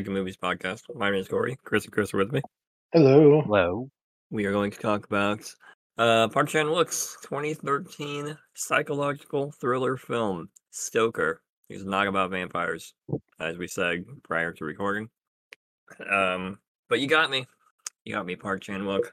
Welcome back Movies Podcast. My name is Corey. Chris and Chris are with me. Hello. Hello. We are going to talk about uh, Park Chan Wook's 2013 psychological thriller film, Stoker. It's not about vampires, as we said prior to recording. Um, but you got me. You got me, Park Chan Wook.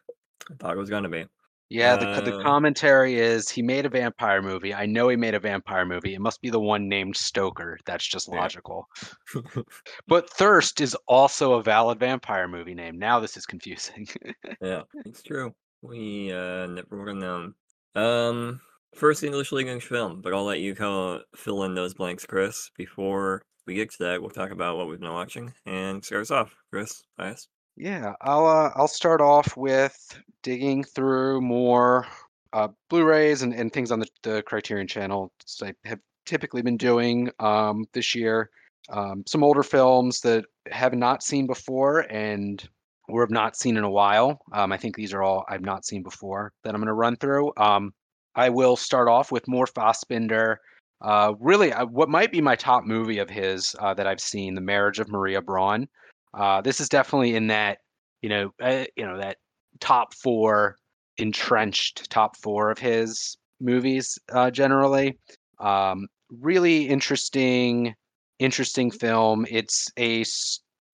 I thought it was going to be. Yeah, the, the Uh, commentary is he made a vampire movie. I know he made a vampire movie. It must be the one named Stoker. That's just Yeah. logical. But Thirst is also a valid vampire movie name. Now this is confusing. yeah, it's true. We uh, never would have known. Um, first English language film, but I'll let you kind fill in those blanks, Chris. Before we get to that, we'll talk about what we've been watching and start us off. Chris, bias. Yeah, I'll uh, I'll start off with digging through more uh, Blu-rays and, and things on the, the Criterion channel. I have typically been doing um, this year. Um, some older films that have not seen before and or have not seen in a while. Um, I think these are all I've not seen before that I'm going to run through. Um, I will start off with more Fassbinder. Uh, really, uh, what might be my top movie of his uh, that I've seen, The Marriage of Maria Braun. Uh, this is definitely in that, you know, uh, you know that top four entrenched top four of his movies uh, generally. Um, really interesting, interesting film. It's a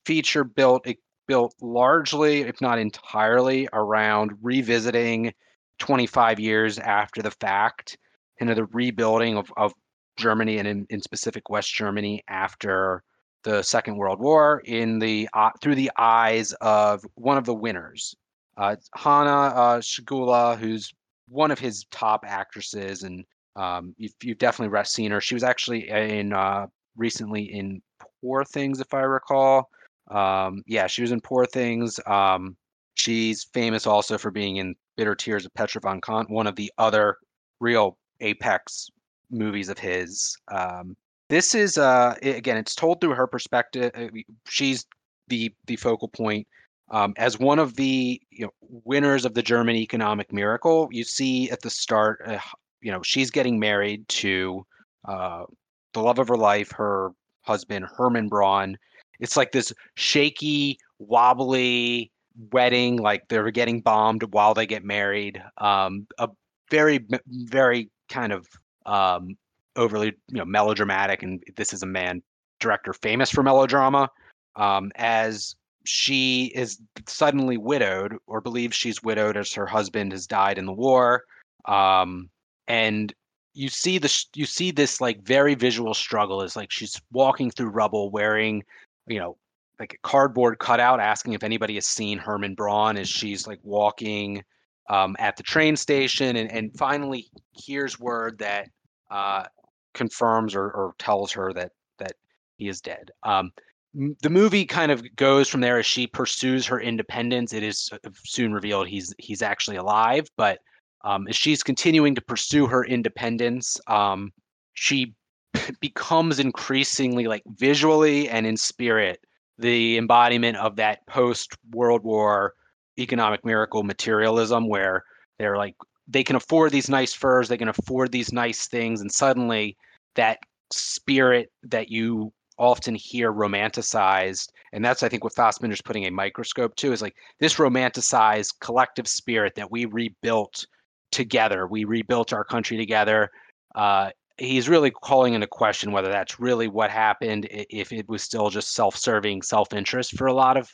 feature built built largely, if not entirely, around revisiting 25 years after the fact, into the rebuilding of, of Germany and in, in specific West Germany after the Second World War in the uh, through the eyes of one of the winners, uh, Hanna uh, Schygulla, who's one of his top actresses, and um, you've, you've definitely seen her. She was actually in uh, recently in Poor Things, if I recall. Um, yeah, she was in Poor Things. Um, she's famous also for being in Bitter Tears of Petra von Kant, one of the other real apex movies of his. Um, this is uh, again, it's told through her perspective. uh, She's the the focal point. Um, as one of the you know, winners of the German economic miracle, you see at the start, uh, you know, she's getting married to uh, the love of her life, her husband Herman Braun. It's like this shaky, wobbly wedding, like they're getting bombed while they get married. Um, a very, very kind of um, overly, you know, melodramatic. And this is a man director famous for melodrama. Um, as she is suddenly widowed, or believes she's widowed, as her husband has died in the war. Um, and you see the you see this like very visual struggle is like she's walking through rubble wearing you know like a cardboard cutout asking if anybody has seen Herman Braun as she's like walking um, at the train station and, and finally hears word that uh, confirms or, or tells her that that he is dead. Um, the movie kind of goes from there as she pursues her independence. It is uh, soon revealed he's he's actually alive, but um, as she's continuing to pursue her independence, um, she becomes increasingly like visually and in spirit the embodiment of that post World War economic miracle materialism where they're like they can afford these nice furs, they can afford these nice things, and suddenly that spirit that you often hear romanticized, and that's I think what Fassbinder's putting a microscope to is like this romanticized collective spirit that we rebuilt together. We rebuilt our country together. Uh, he's really calling into question whether that's really what happened, if it was still just self-serving self-interest for a lot of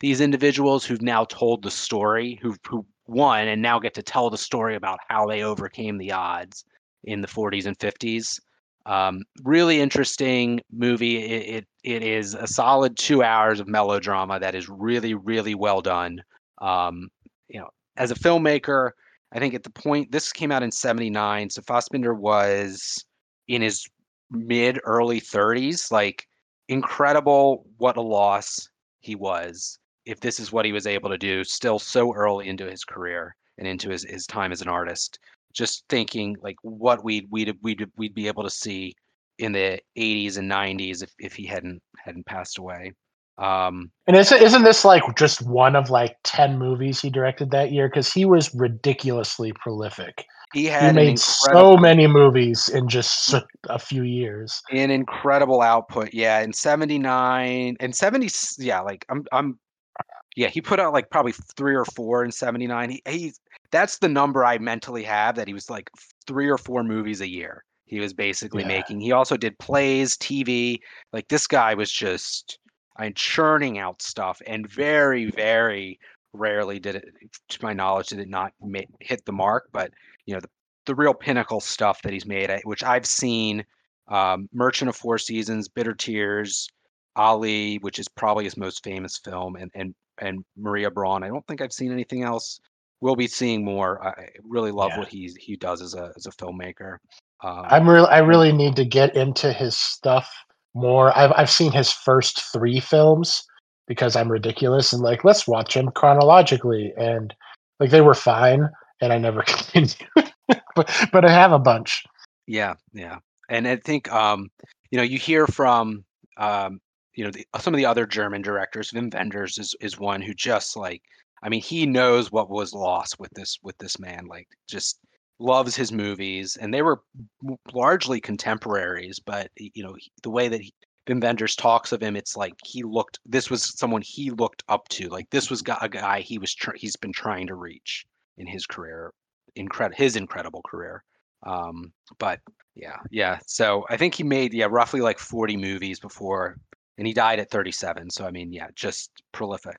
these individuals who've now told the story, who who won and now get to tell the story about how they overcame the odds in the 40s and 50s. Um, really interesting movie. It, it it is a solid two hours of melodrama that is really really well done. Um, you know, as a filmmaker, I think at the point this came out in '79, so Fassbinder was in his mid early 30s. Like incredible, what a loss he was. If this is what he was able to do, still so early into his career and into his, his time as an artist, just thinking like what we'd we'd we'd we'd be able to see in the 80s and 90s if, if he hadn't hadn't passed away. Um, And isn't isn't this like just one of like ten movies he directed that year? Because he was ridiculously prolific. he He had an made so many movies in just a few years. an incredible output. Yeah, in '79 and '70, yeah, like I'm, I'm, yeah, he put out like probably three or four in '79. He, he's that's the number I mentally have that he was like three or four movies a year. He was basically Yeah. making. He also did plays, TV. Like this guy was just, churning out stuff, and very, very rarely did it, to my knowledge, did it not ma- hit the mark. But you know, the the real pinnacle stuff that he's made, which I've seen, um, Merchant of Four Seasons, Bitter Tears, Ali, which is probably his most famous film, and and and Maria Braun. I don't think I've seen anything else. We'll be seeing more. I really love Yeah. what he he does as a as a filmmaker. Um, I'm real. I really need to get into his stuff more. I've I've seen his first three films because I'm ridiculous and like let's watch them chronologically and like they were fine and I never continued. but but I have a bunch. Yeah, yeah, and I think um, you know you hear from um, you know the, some of the other German directors. Wim Wenders is is one who just like I mean he knows what was lost with this with this man. Like just loves his movies, and they were largely contemporaries. But you know the way that Wim Wenders talks of him, it's like he looked. This was someone he looked up to. Like this was a guy he was tr- he's been trying to reach in his career, incredible his incredible career. Um, but yeah, yeah. So I think he made yeah roughly like 40 movies before, and he died at 37. So I mean, yeah, just prolific.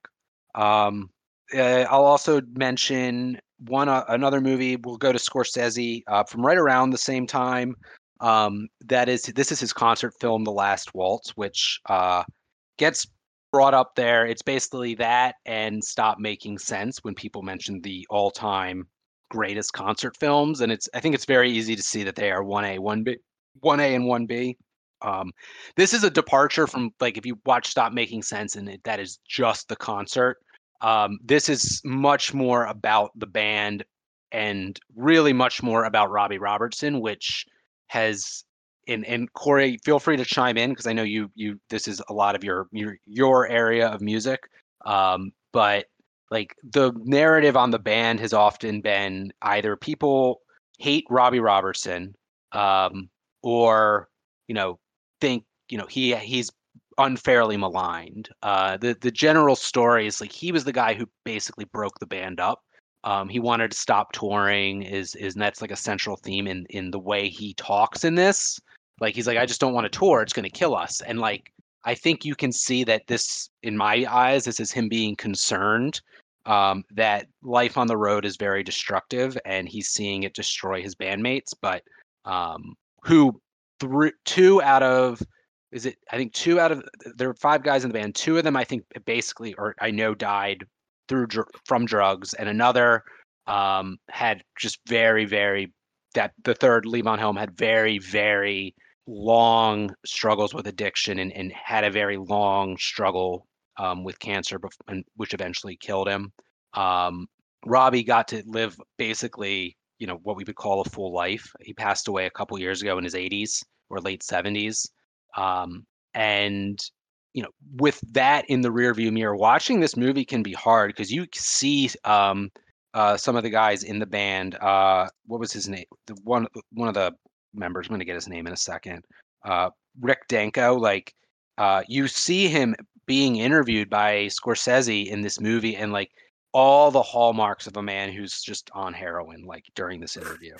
Um, uh, I'll also mention one uh, another movie. We'll go to Scorsese uh, from right around the same time. Um, that is this is his concert film, The Last Waltz, which uh, gets brought up there. It's basically that and Stop Making Sense when people mention the all-time greatest concert films, and it's I think it's very easy to see that they are one A, one B, one A, and one B. Um, this is a departure from like if you watch Stop Making Sense and it, that is just the concert. Um, this is much more about the band and really much more about Robbie Robertson, which has and and Corey, feel free to chime in because I know you you this is a lot of your your your area of music. Um, but like the narrative on the band has often been either people hate Robbie Robertson, um, or you know think you know he he's unfairly maligned. Uh, the the general story is like he was the guy who basically broke the band up. Um, he wanted to stop touring. Is is that's like a central theme in in the way he talks in this. Like he's like, I just don't want to tour. It's going to kill us. And like I think you can see that this, in my eyes, this is him being concerned um, that life on the road is very destructive, and he's seeing it destroy his bandmates. But um, who three, two out of is it? I think two out of there are five guys in the band. Two of them, I think, basically, or I know, died through from drugs, and another um, had just very, very that the third Levon Helm had very, very long struggles with addiction and, and had a very long struggle um, with cancer, which eventually killed him. Um, Robbie got to live basically, you know, what we would call a full life. He passed away a couple years ago in his 80s or late 70s. Um, and you know, with that in the rearview mirror, watching this movie can be hard because you see um, uh, some of the guys in the band. Uh, what was his name? The one one of the members. I'm going to get his name in a second. Uh, Rick Danko. Like uh, you see him being interviewed by Scorsese in this movie, and like all the hallmarks of a man who's just on heroin. Like during this interview,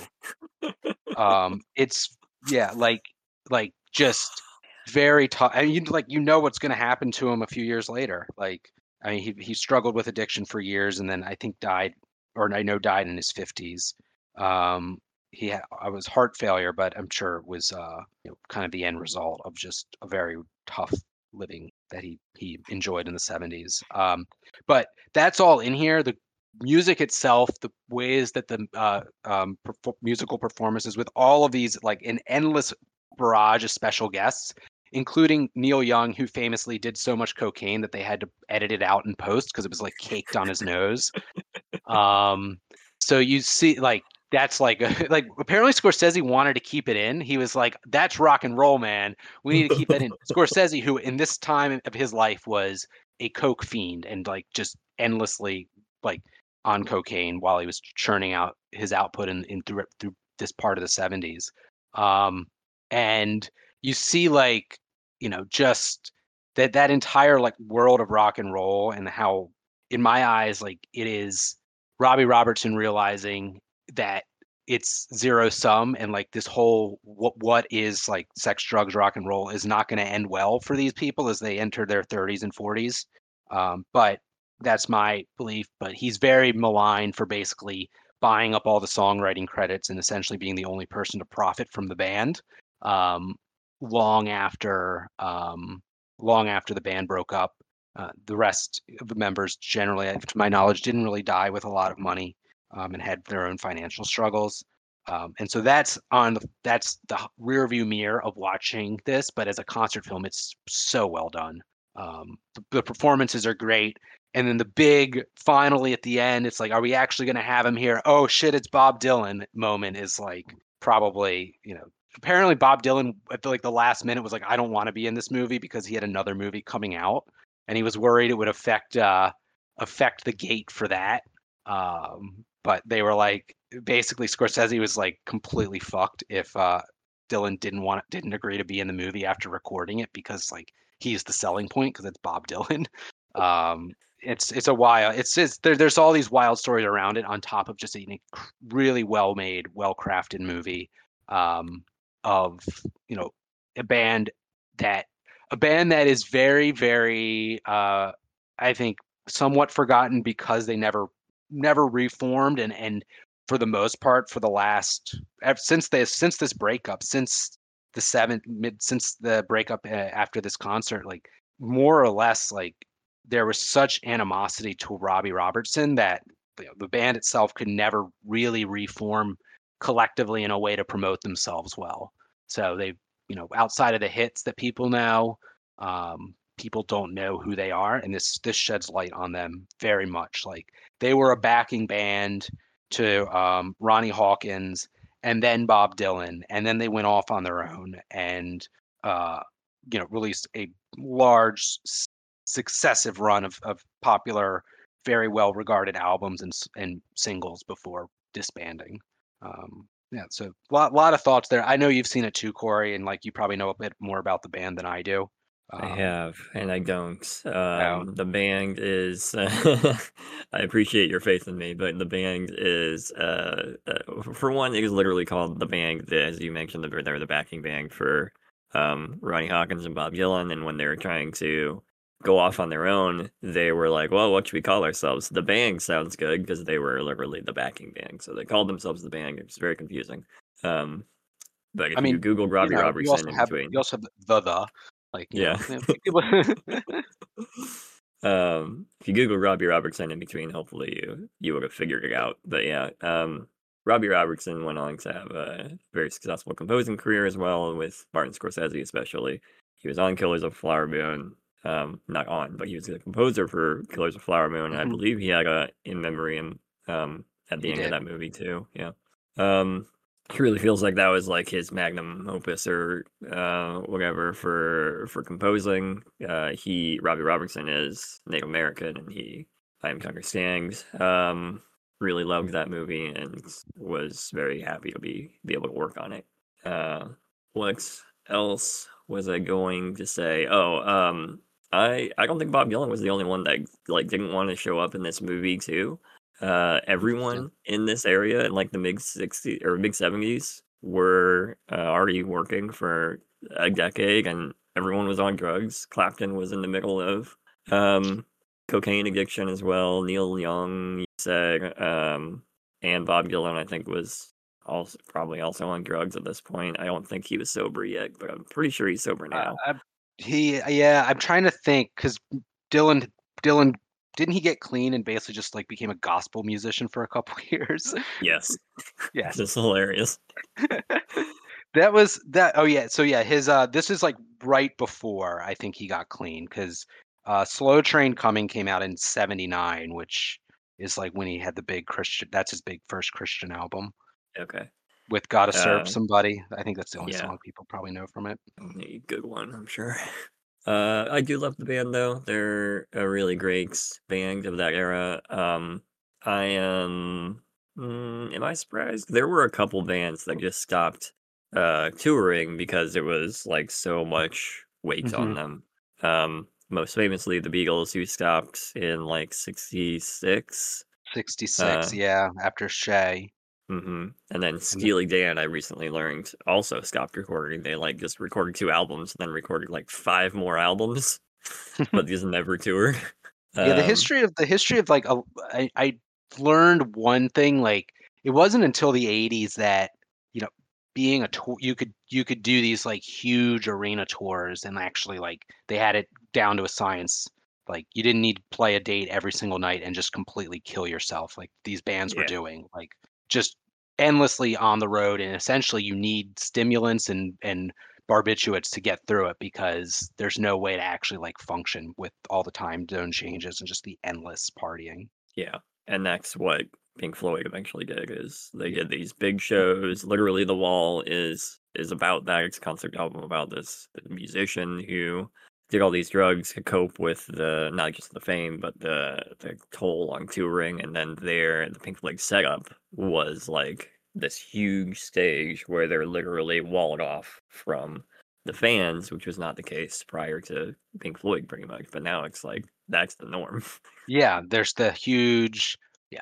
um, it's yeah, like like just very tough. I mean, you like you know what's going to happen to him a few years later. Like I mean, he he struggled with addiction for years, and then I think died, or I know died in his fifties. Um, he had I was heart failure, but I'm sure it was uh, you know, kind of the end result of just a very tough living that he he enjoyed in the 70s. Um, but that's all in here. The music itself, the ways that the uh, um, musical performances with all of these like an endless barrage of special guests, including Neil Young, who famously did so much cocaine that they had to edit it out in post because it was like caked on his nose. Um, so you see, like that's like like apparently Scorsese wanted to keep it in. He was like, "That's rock and roll, man. We need to keep that in." Scorsese, who in this time of his life was a coke fiend and like just endlessly like on cocaine while he was churning out his output in, in through, through this part of the 70s. Um, and you see like, you know, just that that entire like world of rock and roll and how in my eyes like it is Robbie Robertson realizing that it's zero sum and like this whole what what is like sex drugs rock and roll is not going to end well for these people as they enter their 30s and 40s um, but that's my belief but he's very maligned for basically buying up all the songwriting credits and essentially being the only person to profit from the band um, long after um, long after the band broke up uh, the rest of the members generally to my knowledge didn't really die with a lot of money um, and had their own financial struggles. Um, and so that's on the that's the rear view mirror of watching this. But as a concert film, it's so well done. Um, the, the, performances are great, and then the big finally at the end, it's like, are we actually going to have him here? Oh shit, it's Bob Dylan. Moment is like probably you know apparently Bob Dylan at like the last minute was like, I don't want to be in this movie because he had another movie coming out, and he was worried it would affect uh, affect the gate for that. Um, but they were like basically Scorsese was like completely fucked if uh, Dylan didn't want didn't agree to be in the movie after recording it because like he's the selling point because it's Bob Dylan. Um, it's it's a wild it's just there, there's all these wild stories around it on top of just a really well made well crafted movie um, of you know a band that a band that is very very uh, I think somewhat forgotten because they never never reformed and and for the most part for the last since this since this breakup since the seventh mid since the breakup uh, after this concert like more or less like there was such animosity to Robbie Robertson that you know, the band itself could never really reform collectively in a way to promote themselves well. So they, you know, outside of the hits that people know, um, people don't know who they are and this this sheds light on them very much like they were a backing band to um, ronnie hawkins and then bob dylan and then they went off on their own and uh, you know released a large successive run of, of popular very well regarded albums and, and singles before disbanding. Um, yeah so a lot, lot of thoughts there. I know you've seen it too corey and like you probably know a bit more about the band than i do I um, have, and I don't. Um, the band is. I appreciate your faith in me, but the band is. Uh, uh, for one, it is literally called the band. As you mentioned, they're the backing band for um, Ronnie Hawkins and Bob Dylan. And when they were trying to go off on their own, they were like, "Well, what should we call ourselves?" The band sounds good because they were literally the backing band, so they called themselves the band. It's very confusing. Um, but if I mean, you Google Robbie you know, Robertson, you also, have, you also have the the like, yeah. um, if you Google Robbie Robertson in between, hopefully you you would have figured it out. But yeah, um, Robbie Robertson went on to have a very successful composing career as well with Martin Scorsese, especially. He was on Killers of Flower Moon, um, not on, but he was the composer for Killers of Flower Moon. And I mm-hmm. believe he had a in memoriam um, at the he end did. of that movie too. Yeah. Um, really feels like that was like his magnum opus or uh, whatever for for composing. Uh, he Robbie Robertson is Native American, and he I am understand. Um, really loved that movie and was very happy to be be able to work on it. Uh, what else was I going to say? Oh, um, I I don't think Bob Dylan was the only one that like didn't want to show up in this movie too uh, everyone in this area in like the mid 60s or mid 70s were uh, already working for a decade and everyone was on drugs. Clapton was in the middle of um, cocaine addiction as well. Neil Young said, um, and Bob Dylan, I think, was also probably also on drugs at this point. I don't think he was sober yet, but I'm pretty sure he's sober now. Uh, he, yeah, I'm trying to think because Dylan Dylan didn't he get clean and basically just like became a gospel musician for a couple years? Yes. yes. It's hilarious. that was that oh yeah, so yeah, his uh this is like right before I think he got clean cuz uh Slow Train Coming came out in 79, which is like when he had the big Christian that's his big first Christian album. Okay. With Gotta Serve uh, Somebody. I think that's the only yeah. song people probably know from it. A good one, I'm sure. Uh, I do love the band though. They're a really great band of that era. Um, I am Mm, am I surprised? There were a couple bands that just stopped uh, touring because it was like so much weight on Mhm. them. Um, most famously, the Beatles, who stopped in like '66. 66, Uh, yeah, after Shea. Hmm And then Steely Dan, I recently learned, also stopped recording. They like just recorded two albums, and then recorded like five more albums, but these never toured. yeah, the Um, history of the history of like a, I, I learned one thing like it wasn't until the 80s that you know being a tour you could you could do these like huge arena tours and actually like they had it down to a science like you didn't need to play a date every single night and just completely kill yourself like these bands were doing like just endlessly on the road and essentially you need stimulants and and barbiturates to get through it because there's no way to actually like function with all the time zone changes and just the endless partying. yeah. And that's what Pink Floyd eventually did is they did these big shows. Literally, The Wall is is about that. It's concept album about this musician who did all these drugs to cope with the not just the fame but the the toll on touring. And then there, the Pink Floyd setup was like this huge stage where they're literally walled off from the fans, which was not the case prior to Pink Floyd, pretty much. But now it's like that's the norm. Yeah, there's the huge yeah,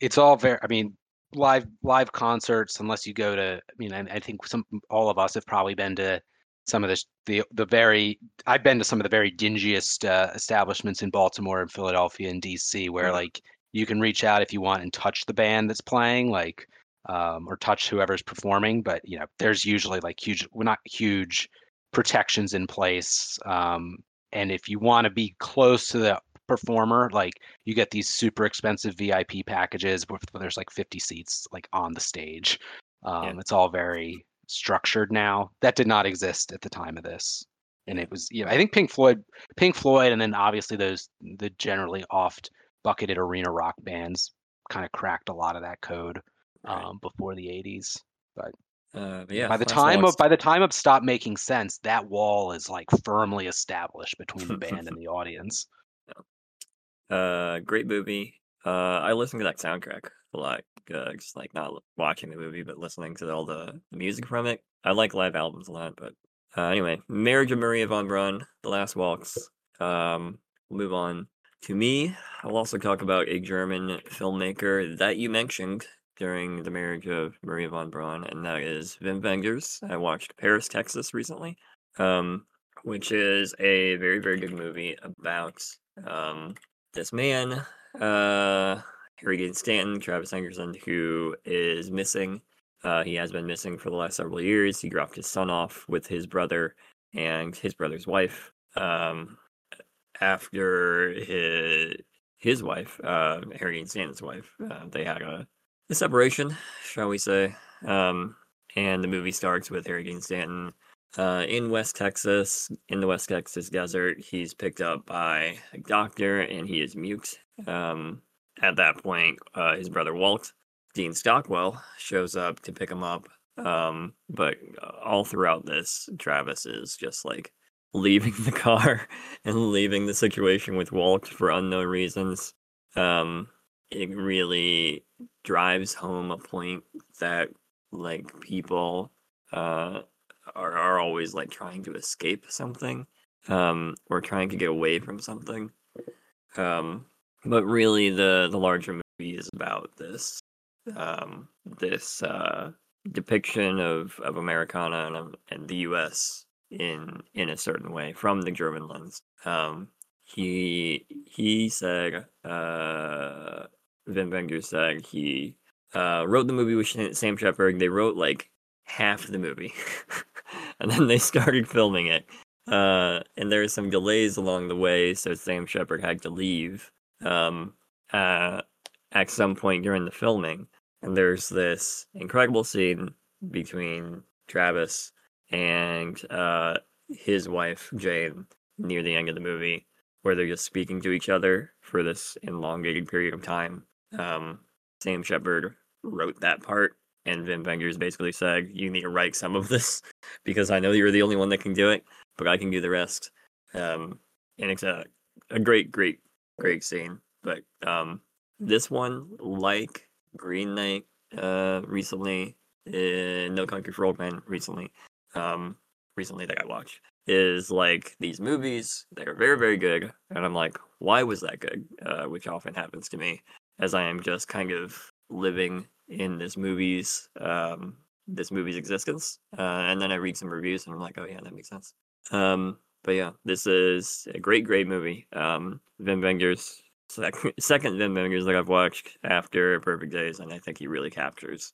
it's all very I mean live live concerts unless you go to I mean I, I think some all of us have probably been to some of the the the very I've been to some of the very dingiest uh, establishments in Baltimore and Philadelphia and DC where Mhm. like you can reach out if you want and touch the band that's playing like um, or touch whoever's performing but you know there's usually like huge well not huge protections in place um, and if you want to be close to the performer like you get these super expensive vip packages where there's like 50 seats like on the stage Yeah. um, it's all very structured now that did not exist at the time of this. And it was you know i think pink floyd pink floyd and then obviously those the generally oft bucketed arena rock bands kind of cracked a lot of that code Right. um, before the 80s but Uh, but yeah, by the time of by the time of stop making sense that wall is like firmly established between the band and the audience. Uh, great movie. Uh, I listened to that soundtrack a lot. Uh, just like not watching the movie, but listening to all the, the music from it. I like live albums a lot, but uh, anyway, Marriage of Maria von Braun, The Last Waltz. Um, we'll move on to me. I'll also talk about a German filmmaker that you mentioned during the marriage of Maria von Braun, and that is Wim Wenders. I watched Paris, Texas recently, um, which is a very, very good movie about um, this man, uh, Harry Stanton, Travis Henderson, who is missing. Uh, he has been missing for the last several years. He dropped his son off with his brother and his brother's wife. Um, after his his wife, uh, Harry Stanton's wife, uh, they had a, a separation, shall we say? Um, and the movie starts with Harry Dean Stanton uh, in West Texas, in the West Texas desert. He's picked up by a doctor and he is mute. Um, at that point, uh, his brother Walt, Dean Stockwell, shows up to pick him up. Um, but uh, all throughout this, Travis is just like leaving the car and leaving the situation with Walt for unknown reasons. Um, it really drives home a point that like people uh are, are always like trying to escape something um or trying to get away from something um but really the the larger movie is about this um this uh depiction of of americana and, and the us in in a certain way from the german lens um he he said uh Wim Wenders said he uh, wrote the movie with Sam Shepard. They wrote like half the movie, and then they started filming it. Uh, and there were some delays along the way, so Sam Shepard had to leave um, uh, at some point during the filming. And there's this incredible scene between Travis and uh, his wife Jane near the end of the movie, where they're just speaking to each other for this elongated period of time. Um, Sam Shepard wrote that part, and Wim Wenders basically said, "You need to write some of this because I know you're the only one that can do it, but I can do the rest." Um, and it's a a great, great, great scene. But um, this one, like Green Knight uh, recently, uh, No Country for Old Men recently, um, recently that I watched is like these movies. They're very very good, and I'm like, why was that good? Uh, which often happens to me as I am just kind of living in this movie's um, this movie's existence, uh, and then I read some reviews and I'm like, oh yeah, that makes sense. Um, but yeah, this is a great, great movie. Um, Wim Wenders second, second Wim Wenders that I've watched after Perfect Days, and I think he really captures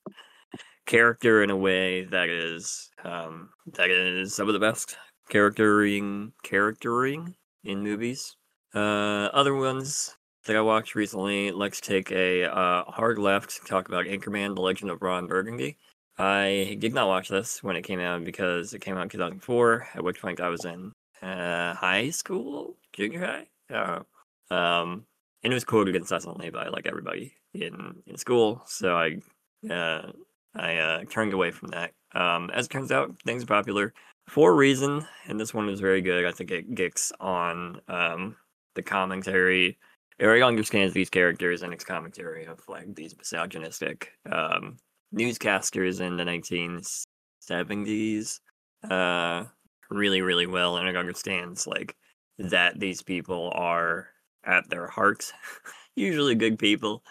character in a way that is um, that is some of the best charactering charactering in movies. Uh, other ones that I watched recently. Let's take a uh, hard left. To talk about Anchorman: The Legend of Ron Burgundy. I did not watch this when it came out because it came out in 2004, at which point I was in uh, high school, junior high. Uh, um, and it was quoted incessantly by like everybody in in school. So I uh, I uh, turned away from that. Um, as it turns out, things are popular for a reason, and this one was very good. I think it gets on um, the commentary. Eric understands these characters and its commentary of like these misogynistic um, newscasters in the 1970s uh, really, really well, and it understands like that these people are at their hearts usually good people,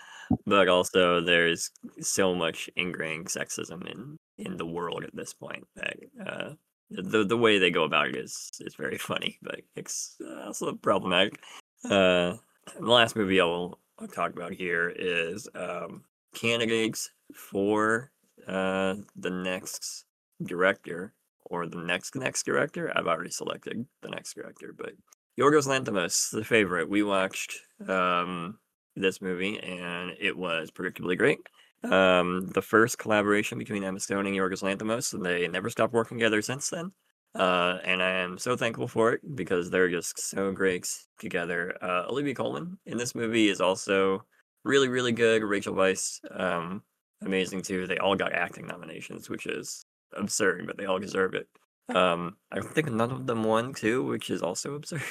but also there's so much ingrained sexism in in the world at this point that uh, the the way they go about it is is very funny, but it's also problematic. Uh, the last movie I'll talk about here is um, candidates for uh, the next director or the next next director. I've already selected the next director, but Yorgos Lanthimos, the favorite. We watched um, this movie and it was predictably great. Um, the first collaboration between Emma Stone and Yorgos Lanthimos, and they never stopped working together since then. Uh, and I am so thankful for it because they're just so great together. Uh, Olivia Colman in this movie is also really, really good. Rachel Weisz, um, amazing too. They all got acting nominations, which is absurd, but they all deserve it. Um, I think none of them won too, which is also absurd.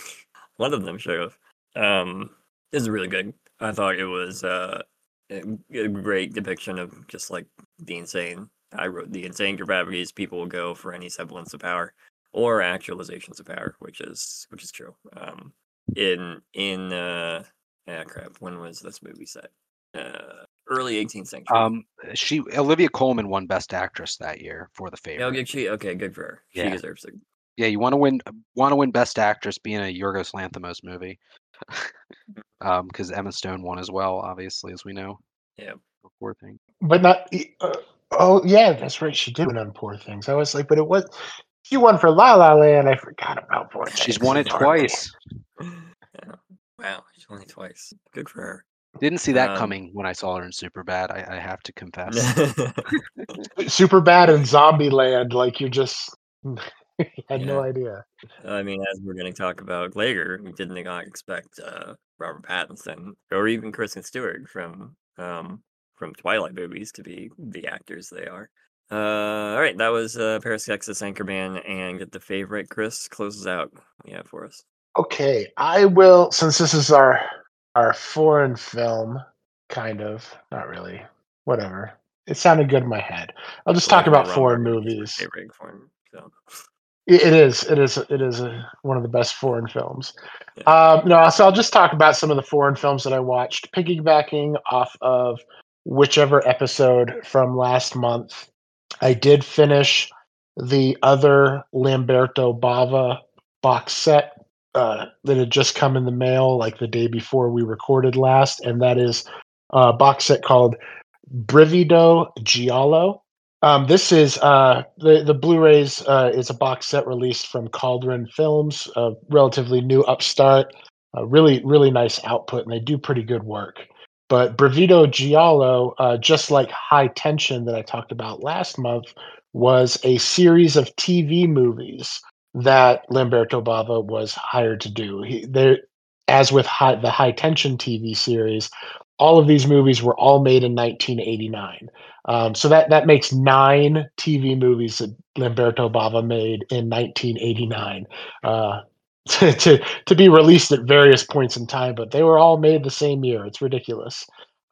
One of them should have. Um, is really good. I thought it was uh, a great depiction of just like the insane. I wrote the insane capacities people will go for any semblance of power or actualizations of power, which is which is true. Um, in in uh, yeah, crap. When was this movie set? Uh, early 18th century. Um, she Olivia Colman won Best Actress that year for The oh, Favorite. did she? Okay, good for her. She Yeah. deserves it. Yeah, you want to win want to win Best Actress being a Yorgos Lanthimos movie, um, because Emma Stone won as well, obviously, as we know. Yeah. Poor thing. but not. Uh, oh yeah, that's right. She did win on Poor Things. I was like, but it was she won for La La Land. I forgot about Poor Things. She's won it twice. Yeah. Wow, she's only twice. Good for her. Didn't see that Um, coming when I saw her in Superbad. I, I have to confess. Super bad in Zombieland. Like you just had no idea. I mean, as we're going to talk about later, we didn't not expect uh, Robert Pattinson or even Kristen Stewart from um, from Twilight movies to be the actors they are. Uh, all right, that was uh, Paris, Texas, Anchorman, and the favorite. Chris closes out. Yeah, for us. Okay, I will since this is our our foreign film, kind of not really. Whatever. It sounded good in my head. I'll just talk about foreign Burgundy is my movies. Favorite foreign film. It it is. It is. It is a, one of the best foreign films. Yeah. Um, no, so I'll just talk about some of the foreign films that I watched, piggybacking off of whichever episode from last month. I did finish the other Lamberto Bava box set uh, that had just come in the mail, like the day before we recorded last, and that is a box set called Brivido Giallo. Um, this is uh, the the Blu-rays uh, is a box set released from Cauldron Films, a relatively new upstart, really really nice output, and they do pretty good work. But Brivido Giallo, uh, just like High Tension that I talked about last month, was a series of TV movies that Lamberto Bava was hired to do. He, there, as with high, the High Tension TV series, all of these movies were all made in 1989. Um, so that that makes nine TV movies that Lamberto Bava made in 1989 uh, to, to to be released at various points in time, but they were all made the same year. It's ridiculous.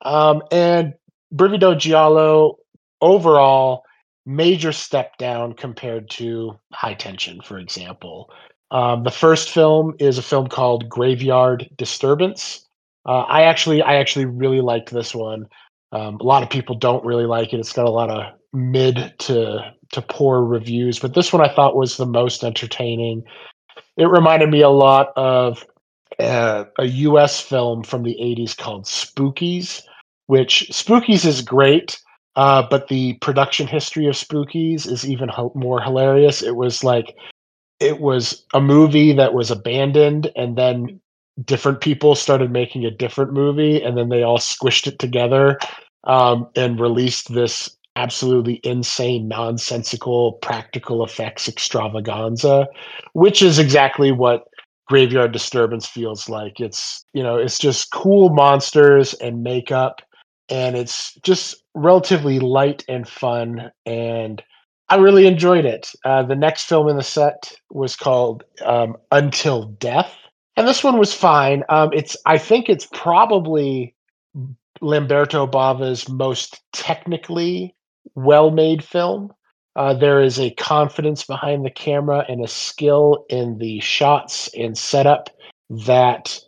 Um, and Brivido Giallo overall major step down compared to High Tension, for example. Um, the first film is a film called Graveyard Disturbance. Uh, I actually, I actually really liked this one. Um, a lot of people don't really like it. It's got a lot of mid to to poor reviews, but this one I thought was the most entertaining. It reminded me a lot of uh, a U.S. film from the '80s called Spookies, which Spookies is great, uh, but the production history of Spookies is even more hilarious. It was like it was a movie that was abandoned and then different people started making a different movie and then they all squished it together um, and released this absolutely insane nonsensical practical effects extravaganza which is exactly what graveyard disturbance feels like it's you know it's just cool monsters and makeup and it's just relatively light and fun and I really enjoyed it. Uh, the next film in the set was called um, Until Death, and this one was fine. Um, it's I think it's probably Lamberto Bava's most technically well-made film. Uh, there is a confidence behind the camera and a skill in the shots and setup that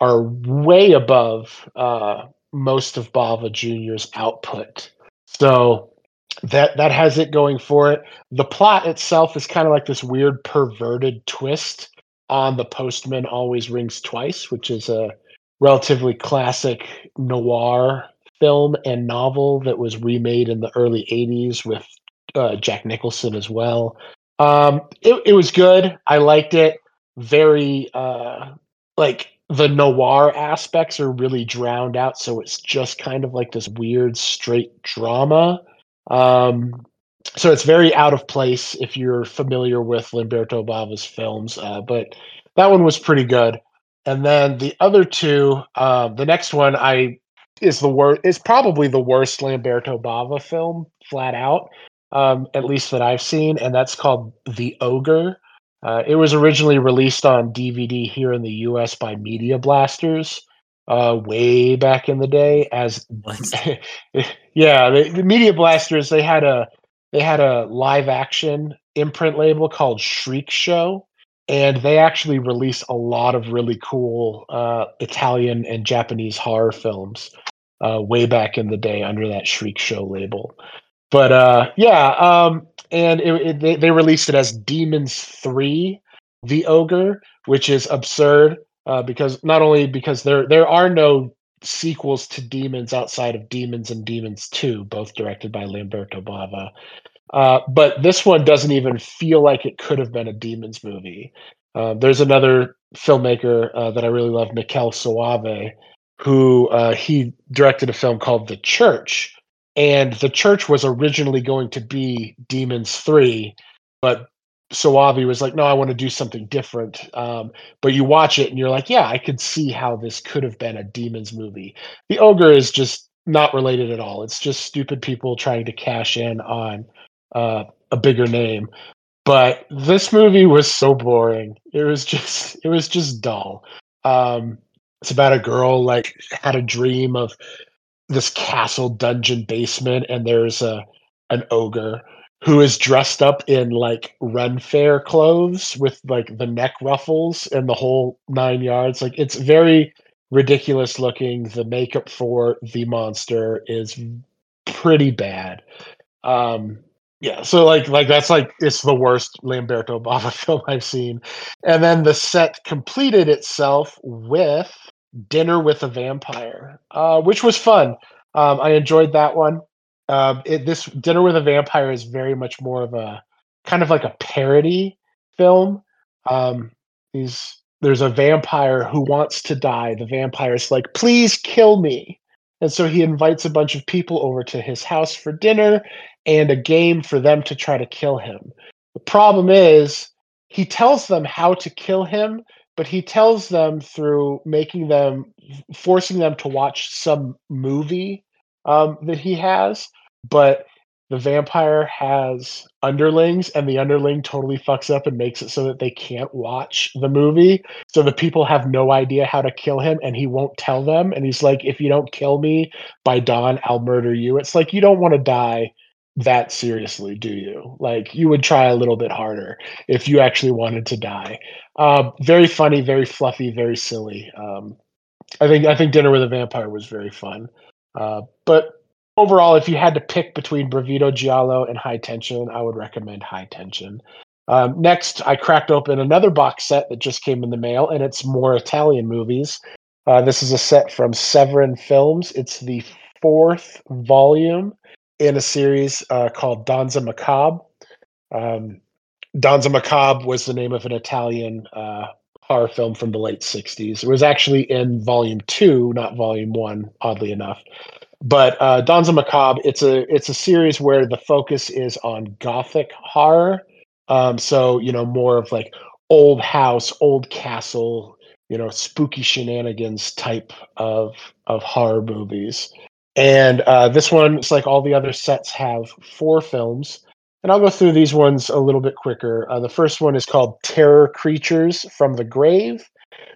are way above uh, most of Bava Jr.'s output. So that that has it going for it. The plot itself is kind of like this weird perverted twist on the postman always rings twice, which is a relatively classic noir film and novel that was remade in the early 80s with uh, Jack Nicholson as well. Um, it, it was good. I liked it. Very uh, like the noir aspects are really drowned out, so it's just kind of like this weird straight drama um, so it's very out of place if you're familiar with Lamberto Bava's films, uh, but that one was pretty good. And then the other two, uh, the next one I is the worst is probably the worst Lamberto Bava film, flat out, um, at least that I've seen, and that's called The Ogre. Uh, it was originally released on DVD here in the U.S. by Media Blasters uh, way back in the day as yeah the, the, media blasters they had a they had a live action imprint label called shriek show and they actually release a lot of really cool uh, italian and japanese horror films uh, way back in the day under that shriek show label but uh, yeah um, and it, it, they, they released it as demons 3 the ogre which is absurd uh, because not only because there there are no sequels to Demons outside of Demons and Demons Two, both directed by Lamberto Bava. Uh, but this one doesn't even feel like it could have been a Demons movie. Uh, there's another filmmaker uh, that I really love, Michele Soavi, who uh, he directed a film called The Church, and The Church was originally going to be Demons Three, but Soavi was like, no, I want to do something different. Um, but you watch it and you're like, yeah, I could see how this could have been a Demons movie. The Ogre is just not related at all. It's just stupid people trying to cash in on uh, a bigger name. But this movie was so boring. It was just, it was just dull. Um, it's about a girl like had a dream of this castle dungeon basement, and there's a an ogre who is dressed up in like Ren Faire clothes with like the neck ruffles and the whole nine yards. Like it's very ridiculous looking. The makeup for the monster is pretty bad. Um yeah, so like like that's like it's the worst Lamberto Bava film I've seen. And then the set completed itself with Dinner with a Vampire, uh, which was fun. Um, I enjoyed that one. Um, it, this Dinner with a Vampire is very much more of a kind of like a parody film. Um, he's there's a vampire who wants to die. The vampire's like, please kill me. And so he invites a bunch of people over to his house for dinner and a game for them to try to kill him. The problem is, he tells them how to kill him, but he tells them through making them, forcing them to watch some movie um, that he has but the vampire has underlings and the underling totally fucks up and makes it so that they can't watch the movie so the people have no idea how to kill him and he won't tell them and he's like if you don't kill me by dawn i'll murder you. It's like you don't want to die that seriously do you like you would try a little bit harder if you actually wanted to die uh, very funny very fluffy very silly um, i think i think dinner with a vampire was very fun uh, but overall, if you had to pick between Brivido Giallo and High Tension, I would recommend High Tension. Um, next, I cracked open another box set that just came in the mail, and it's more Italian movies. Uh, this is a set from Severin Films. It's the fourth volume in a series uh, called Danza Macabre. Um, Danza Macabre was the name of an Italian uh, horror film from the late 60s. It was actually in volume two, not volume one, oddly enough. But uh, Danza Macabre, it's a it's a series where the focus is on gothic horror. Um, so you know more of like old house, old castle, you know, spooky shenanigans type of of horror movies. And uh, this one, it's like all the other sets have four films. And I'll go through these ones a little bit quicker. Uh, the first one is called Terror Creatures from the Grave,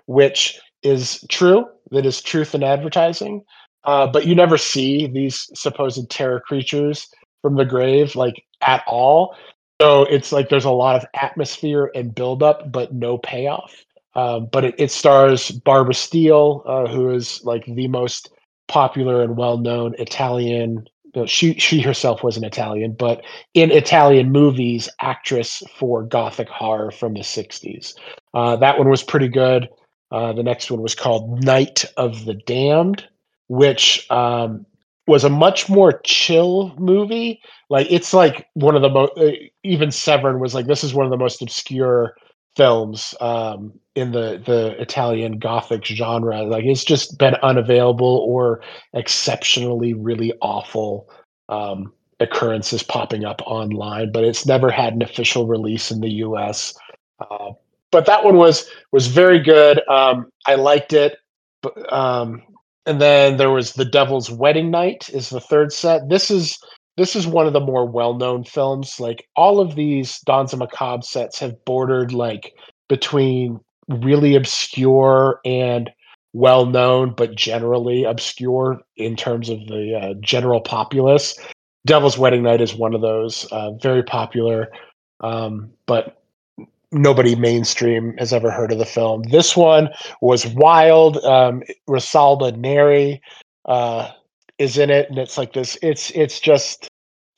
which is true. That is truth in advertising. Uh, but you never see these supposed terror creatures from the grave like at all. So it's like there's a lot of atmosphere and buildup, but no payoff. Um, but it, it, stars Barbara Steele, uh, who is like the most popular and well-known Italian. You know, she she herself was an Italian, but in Italian movies, actress for gothic horror from the '60s. Uh, that one was pretty good. Uh, the next one was called Night of the Damned which um, was a much more chill movie. Like it's like one of the most. Uh, even Severin was like, this is one of the most obscure films um, in the the Italian Gothic genre. Like it's just been unavailable or exceptionally really awful um, occurrences popping up online, but it's never had an official release in the U.S. Uh, but that one was was very good. Um, I liked it. But, um, and then there was the Devil's Wedding Night is the third set. This is this is one of the more well-known films. Like all of these Danza Macabre sets have bordered like between really obscure and well-known, but generally obscure in terms of the uh, general populace. Devil's Wedding Night is one of those, uh, very popular, um, but nobody mainstream has ever heard of the film. This one was wild. Um, Rosalba Neri uh, is in it, and it's like this. It's it's just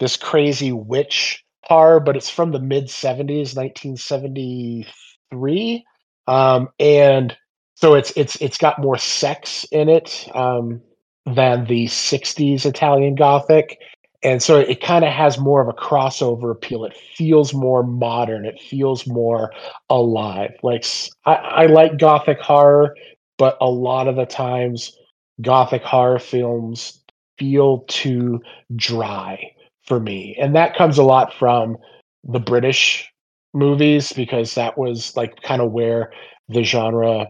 this crazy witch horror, but it's from the mid '70s, 1973, um, and so it's it's it's got more sex in it um, than the '60s Italian Gothic and so it kind of has more of a crossover appeal it feels more modern it feels more alive like I, I, like gothic horror but a lot of the times gothic horror films feel too dry for me and that comes a lot from the british movies because that was like kind of where the genre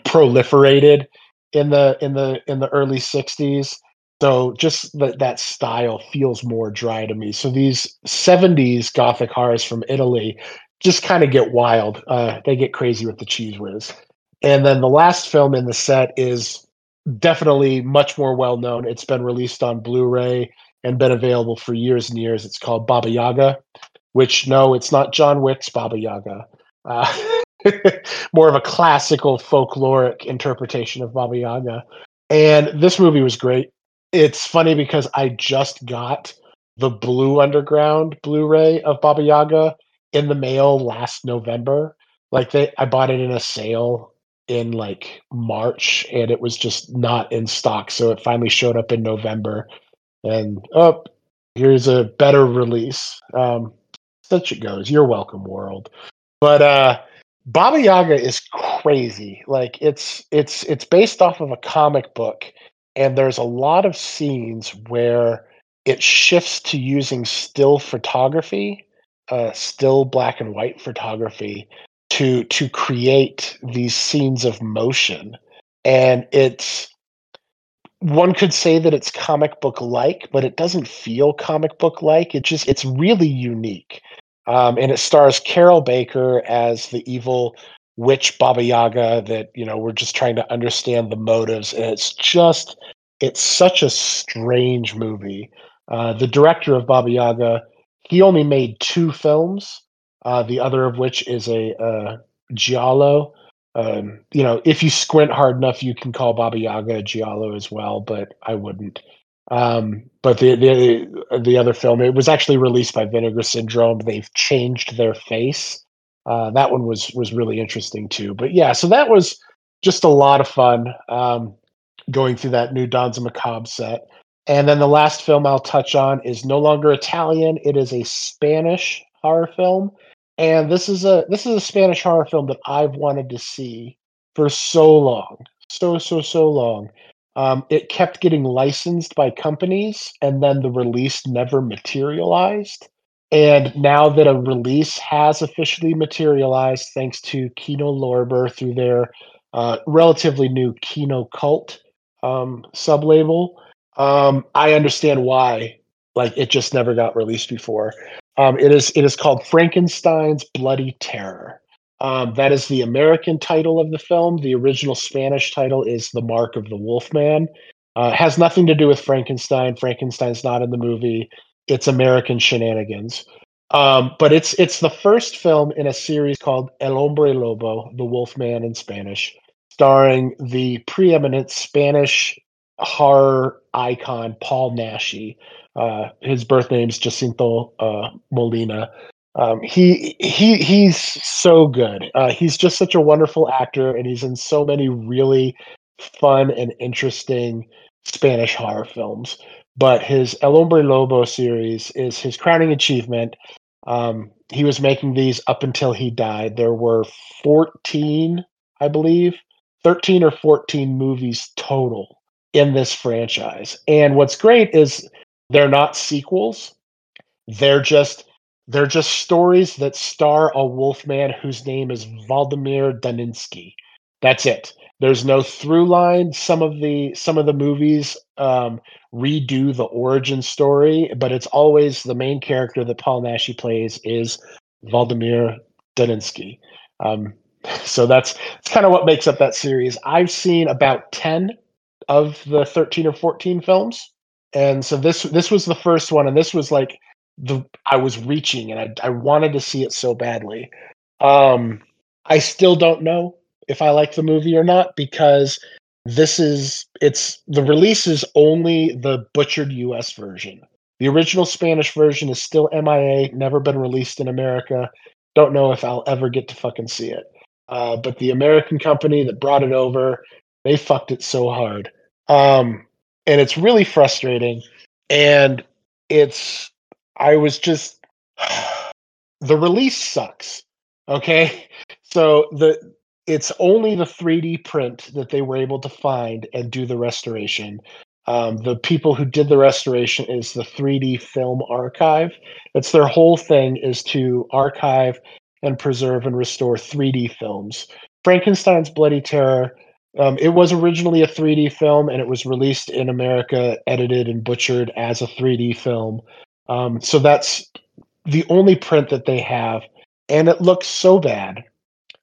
proliferated in the in the in the early 60s so just that that style feels more dry to me. So these 70s gothic horrors from Italy just kind of get wild. Uh, they get crazy with the cheese whiz. And then the last film in the set is definitely much more well known. It's been released on Blu-ray and been available for years and years. It's called Baba Yaga, which no, it's not John Wick's Baba Yaga. Uh, more of a classical folkloric interpretation of Baba Yaga. And this movie was great it's funny because I just got the Blue Underground Blu-ray of Baba Yaga in the mail last November. Like they, I bought it in a sale in like March, and it was just not in stock. So it finally showed up in November, and oh, here's a better release. Um, such it goes. You're welcome, world. But uh, Baba Yaga is crazy. Like it's it's it's based off of a comic book and there's a lot of scenes where it shifts to using still photography, uh, still black and white photography to to create these scenes of motion, and it's one could say that it's comic book like, but it doesn't feel comic book like. It just it's really unique. Um, and it stars Carroll Baker as the evil witch Baba Yaga that, you know, we're just trying to understand the motives. And it's just it's such a strange movie. Uh, the director of Baba Yaga, he only made two films, uh, the other of which is a uh, giallo. Um, you know, if you squint hard enough, you can call Baba Yaga a giallo as well, but I wouldn't. Um, but the, the the other film, it was actually released by Vinegar Syndrome. They've changed their face. Uh, that one was was really interesting too. But yeah, so that was just a lot of fun um, going through that new Danza Macabre set. And then the last film I'll touch on is no longer Italian. It is a Spanish horror film and this is a this is a Spanish horror film that I've wanted to see for so long, so so so long. Um, it kept getting licensed by companies, and then the release never materialized. And now that a release has officially materialized, thanks to Kino Lorber through their uh, relatively new Kino Cult um, sublabel, um, I understand why. Like it just never got released before. Um, it is it is called Frankenstein's Bloody Terror. Um, that is the American title of the film. The original Spanish title is The Mark of the Wolfman. Uh, has nothing to do with Frankenstein. Frankenstein's not in the movie. It's American shenanigans. Um, but it's it's the first film in a series called El Hombre Lobo, the Wolfman in Spanish, starring the preeminent Spanish horror icon Paul Naschy, uh, his birth name's Jacinto uh, Molina. Um, he he he's so good. Uh, he's just such a wonderful actor, and he's in so many really fun and interesting Spanish horror films. But his El Hombre Lobo series is his crowning achievement. Um, he was making these up until he died. There were 14, I believe, 13 or 14 movies total in this franchise. And what's great is they're not sequels. They're just they're just stories that star a wolfman whose name is Waldemar Daninsky. That's it. There's no through line. Some of the some of the movies um, redo the origin story, but it's always the main character that Paul Naschy plays is Waldemar Daninsky. Um, so that's, that's kind of what makes up that series. I've seen about ten of the thirteen or fourteen films and so this this was the first one and this was like the i was reaching and i, I wanted to see it so badly. Um i still don't know if i like the movie or not because this is it's the release is only the butchered us version. The original spanish version is still mia never been released in america. Don't know if i'll ever get to fucking see it. Uh, but the american company that brought it over they fucked it so hard. Um and it's really frustrating. And it's, I was just, the release sucks. Okay. So the, it's only the 3D print that they were able to find and do the restoration. Um, the people who did the restoration is the 3D Film Archive. It's their whole thing is to archive and preserve and restore 3D films. Frankenstein's Bloody Terror um, it was originally a 3D film, and it was released in America, edited and butchered as a 3D film. Um, so that's the only print that they have, and it looks so bad.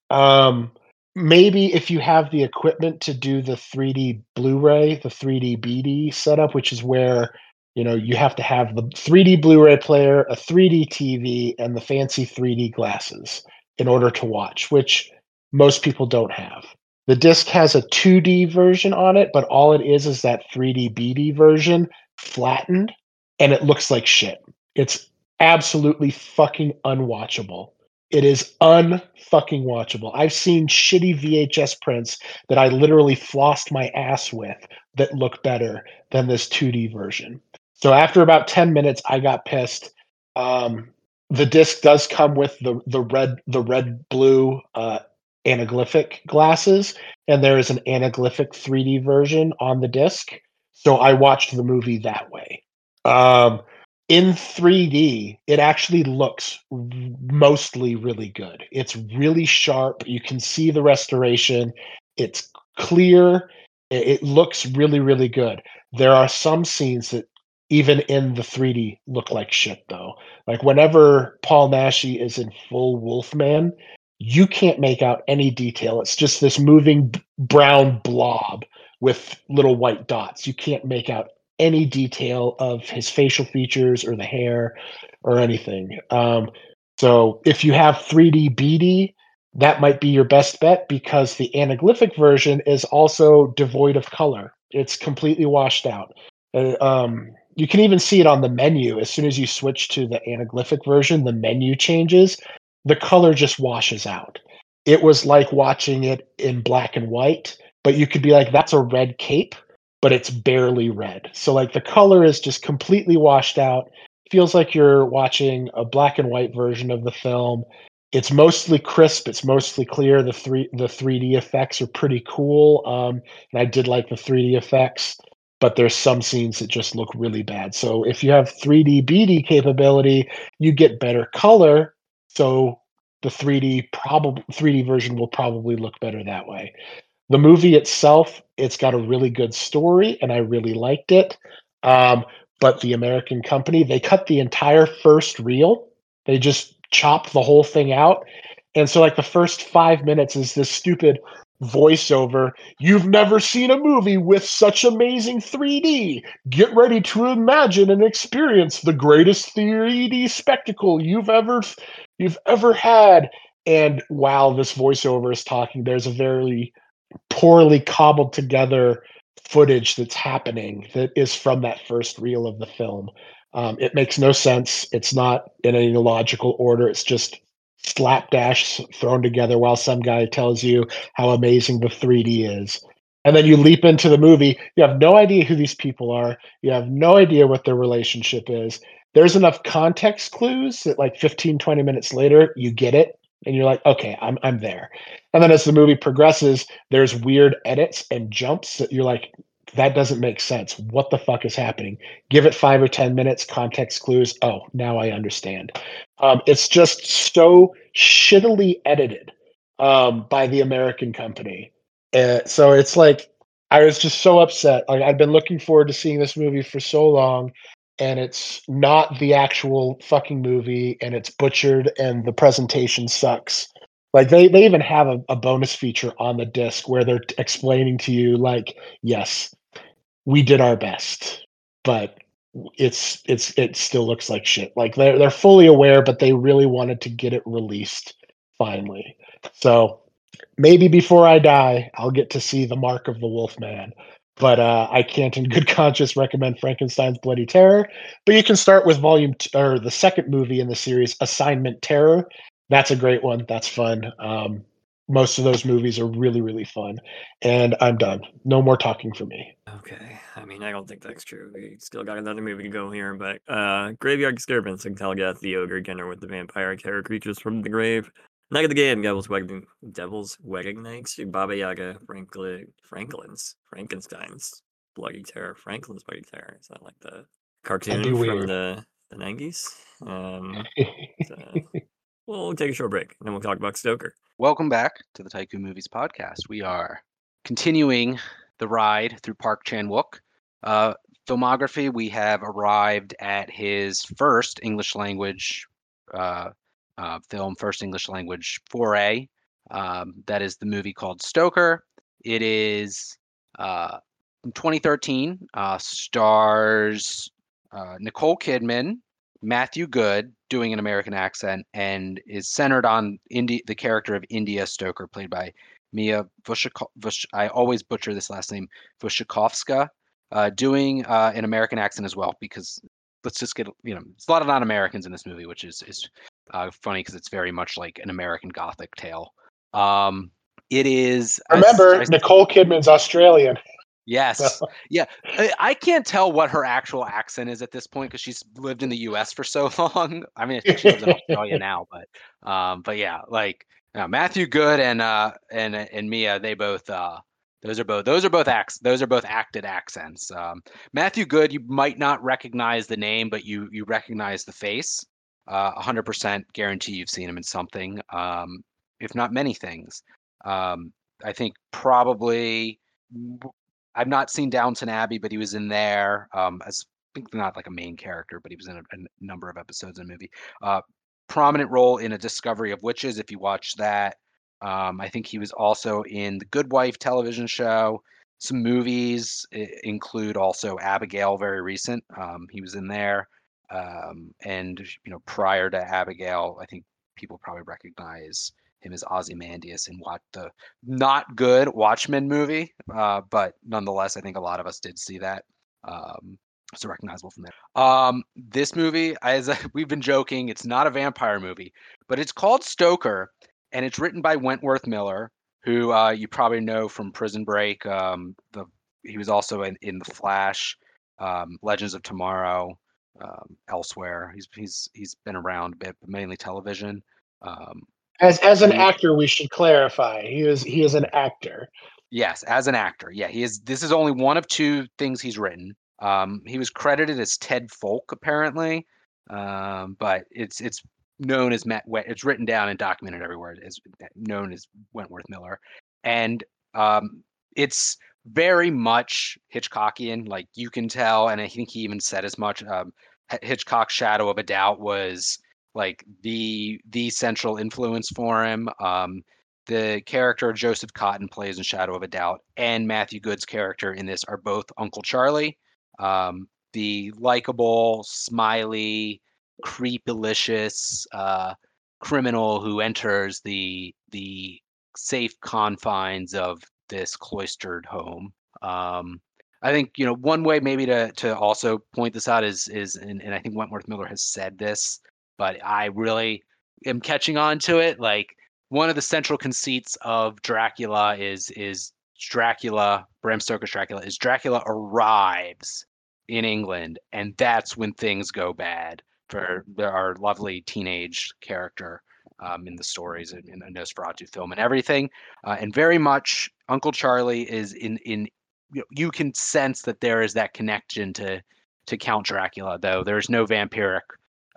Um, maybe if you have the equipment to do the 3D Blu-ray, the 3D BD setup, which is where you know you have to have the 3D Blu-ray player, a 3D TV, and the fancy 3D glasses in order to watch, which most people don't have. The disc has a 2D version on it, but all it is is that 3D BD version flattened, and it looks like shit. It's absolutely fucking unwatchable. It is unfucking watchable. I've seen shitty VHS prints that I literally flossed my ass with that look better than this 2D version. So after about 10 minutes, I got pissed. Um, the disc does come with the the red the red blue uh, anaglyphic glasses, and there is an anaglyphic 3D version on the disc. So I watched the movie that way. Um, in 3D, it actually looks mostly really good. It's really sharp. You can see the restoration. It's clear. It, looks really, really good. There are some scenes that even in the 3D look like shit though. Like whenever Paul Naschy is in full Wolfman, you can't make out any detail. It's just this moving brown blob with little white dots. You can't make out any detail of his facial features or the hair or anything. Um, so if you have 3D BD, that might be your best bet because the anaglyphic version is also devoid of color. It's completely washed out. Uh, um, you can even see it on the menu. As soon as you switch to the anaglyphic version, the menu changes. The color just washes out. It was like watching it in black and white, but you could be like, that's a red cape, but it's barely red. So, like, the color is just completely washed out. Feels like you're watching a black and white version of the film. It's mostly crisp. It's mostly clear. The three the 3D effects are pretty cool. Um, and I did like the 3D effects but there's some scenes that just look really bad. So if you have 3D BD capability, you get better color. So the 3D probably 3D version will probably look better that way. The movie itself, it's got a really good story, and I really liked it. Um, but the American company, they cut the entire first reel. They just chopped the whole thing out. And so, like, the first five minutes is this stupid voiceover. You've never seen a movie with such amazing 3D. Get ready to imagine and experience the greatest 3D spectacle you've ever you've ever had. And while this voiceover is talking, there's a very poorly cobbled together footage that's happening that is from that first reel of the film. Um, it makes no sense. It's not in any logical order. It's just slapdash thrown together while some guy tells you how amazing the 3D is. And then you leap into the movie. You have no idea who these people are. You have no idea what their relationship is. There's enough context clues that, like 15, 20 minutes later, you get it. And you're like, okay, I'm, I'm there. And then as the movie progresses, there's weird edits and jumps that you're like, that doesn't make sense. What the fuck is happening? Give it five or 10 minutes, context clues. Oh, now I understand. Um, it's just so shittily edited um, by the American company. Uh, so it's like, I was just so upset. Like, I've been looking forward to seeing this movie for so long, and it's not the actual fucking movie, and it's butchered, and the presentation sucks. Like they, they even have a, a bonus feature on the disc where they're explaining to you, like, yes, we did our best, but it's it's it still looks like shit. Like they're they're fully aware, but they really wanted to get it released finally. So maybe before I die, I'll get to see the mark of the Wolf Man. But uh, I can't, in good conscience, recommend Frankenstein's Bloody Terror. But you can start with volume t- or the second movie in the series, Assignment Terror. That's a great one. That's fun. Um, most of those movies are really really fun and i'm done no more talking for me Okay, I mean, I don't think that's true. We still got another movie to go here, but uh, Graveyard Disturbance and Telgath, the ogre dinner with the vampire terror creatures from the grave. Night of the Game, Devil's Wedding, Devil's Wedding Nights, Baba Yaga, Franklin, Franklin's, Frankenstein's Bloody Terror, Franklin's Bloody Terror. Is that like the cartoon from weird. the the nineties? Um, so we'll take a short break, and then we'll talk about Stoker. Welcome back to the Taiiku Movies Podcast. We are continuing the ride through Park Chan Wook. Uh, filmography, we have arrived at his first English language uh, uh, film, first English language foray. Um, that is the movie called Stoker. It is uh, from 2013, uh, stars uh, Nicole Kidman, Matthew Goode doing an American accent, and is centered on India, the character of India Stoker, played by Mia Vushiko- Vush, I always butcher this last name, Vushikovska, uh, doing uh, an American accent as well. Because let's just get you know, there's a lot of non-Americans in this movie, which is is uh, funny because it's very much like an American Gothic tale. Um, it is. I remember I s- nicole kidman's australian Yes. Yeah. I, I can't tell what her actual accent is at this point because she's lived in the US for so long. I mean, I think she lives in Australia now, but um, but yeah, like uh, Matthew Goode and uh and and Mia, they both uh those are both those are both acts those are both acted accents. Um, Matthew Goode, you might not recognize the name, but you you recognize the face. Uh, 100% guarantee you've seen him in something, um, if not many things. Um, I think probably I've not seen Downton Abbey, but he was in there um, as I think not like a main character, but he was in a, a number of episodes in the movie. Uh, prominent role in A Discovery of Witches, if you watch that. Um, I think he was also in the Good Wife television show. Some movies include also Abigail, very recent. Um, he was in there. Um, and you know, prior to Abigail, I think people probably recognize him as Ozymandias in what the not good Watchmen movie, uh, but nonetheless, I think a lot of us did see that. Um, so recognizable from there. Um, this movie, as we've been joking, it's not a vampire movie, but it's called Stoker, and it's written by Wentworth Miller, who uh, you probably know from Prison Break. Um, the he was also in, in The Flash, um, Legends of Tomorrow, um, elsewhere. He's he's he's been around a bit, but mainly television. Um, as as an actor, we should clarify he is he is an actor. Yes, as an actor, yeah, he is. This is only one of two things he's written. Um, he was credited as Ted Foulke apparently, um, but it's it's known as Matt. It's written down and documented everywhere as known as Wentworth Miller, and um, it's very much Hitchcockian. Like you can tell, and I think he even said as much. Um, Hitchcock's Shadow of a Doubt was like the the central influence for him. Um, the character Joseph Cotten plays in Shadow of a Doubt and Matthew Goode's character in this are both Uncle Charlie, um, the likable, smiley, creepilicious uh, criminal who enters the the safe confines of this cloistered home. Um, I think you know one way maybe to to also point this out is is and, and I think Wentworth Miller has said this but I really am catching on to it. Like one of the central conceits of Dracula is is Dracula, Bram Stoker's Dracula, is Dracula arrives in England, and that's when things go bad for our lovely teenage character um, in the stories in, in the Nosferatu film and everything. Uh, and very much Uncle Charlie is in in you, know, you can sense that there is that connection to to Count Dracula, though there's no vampiric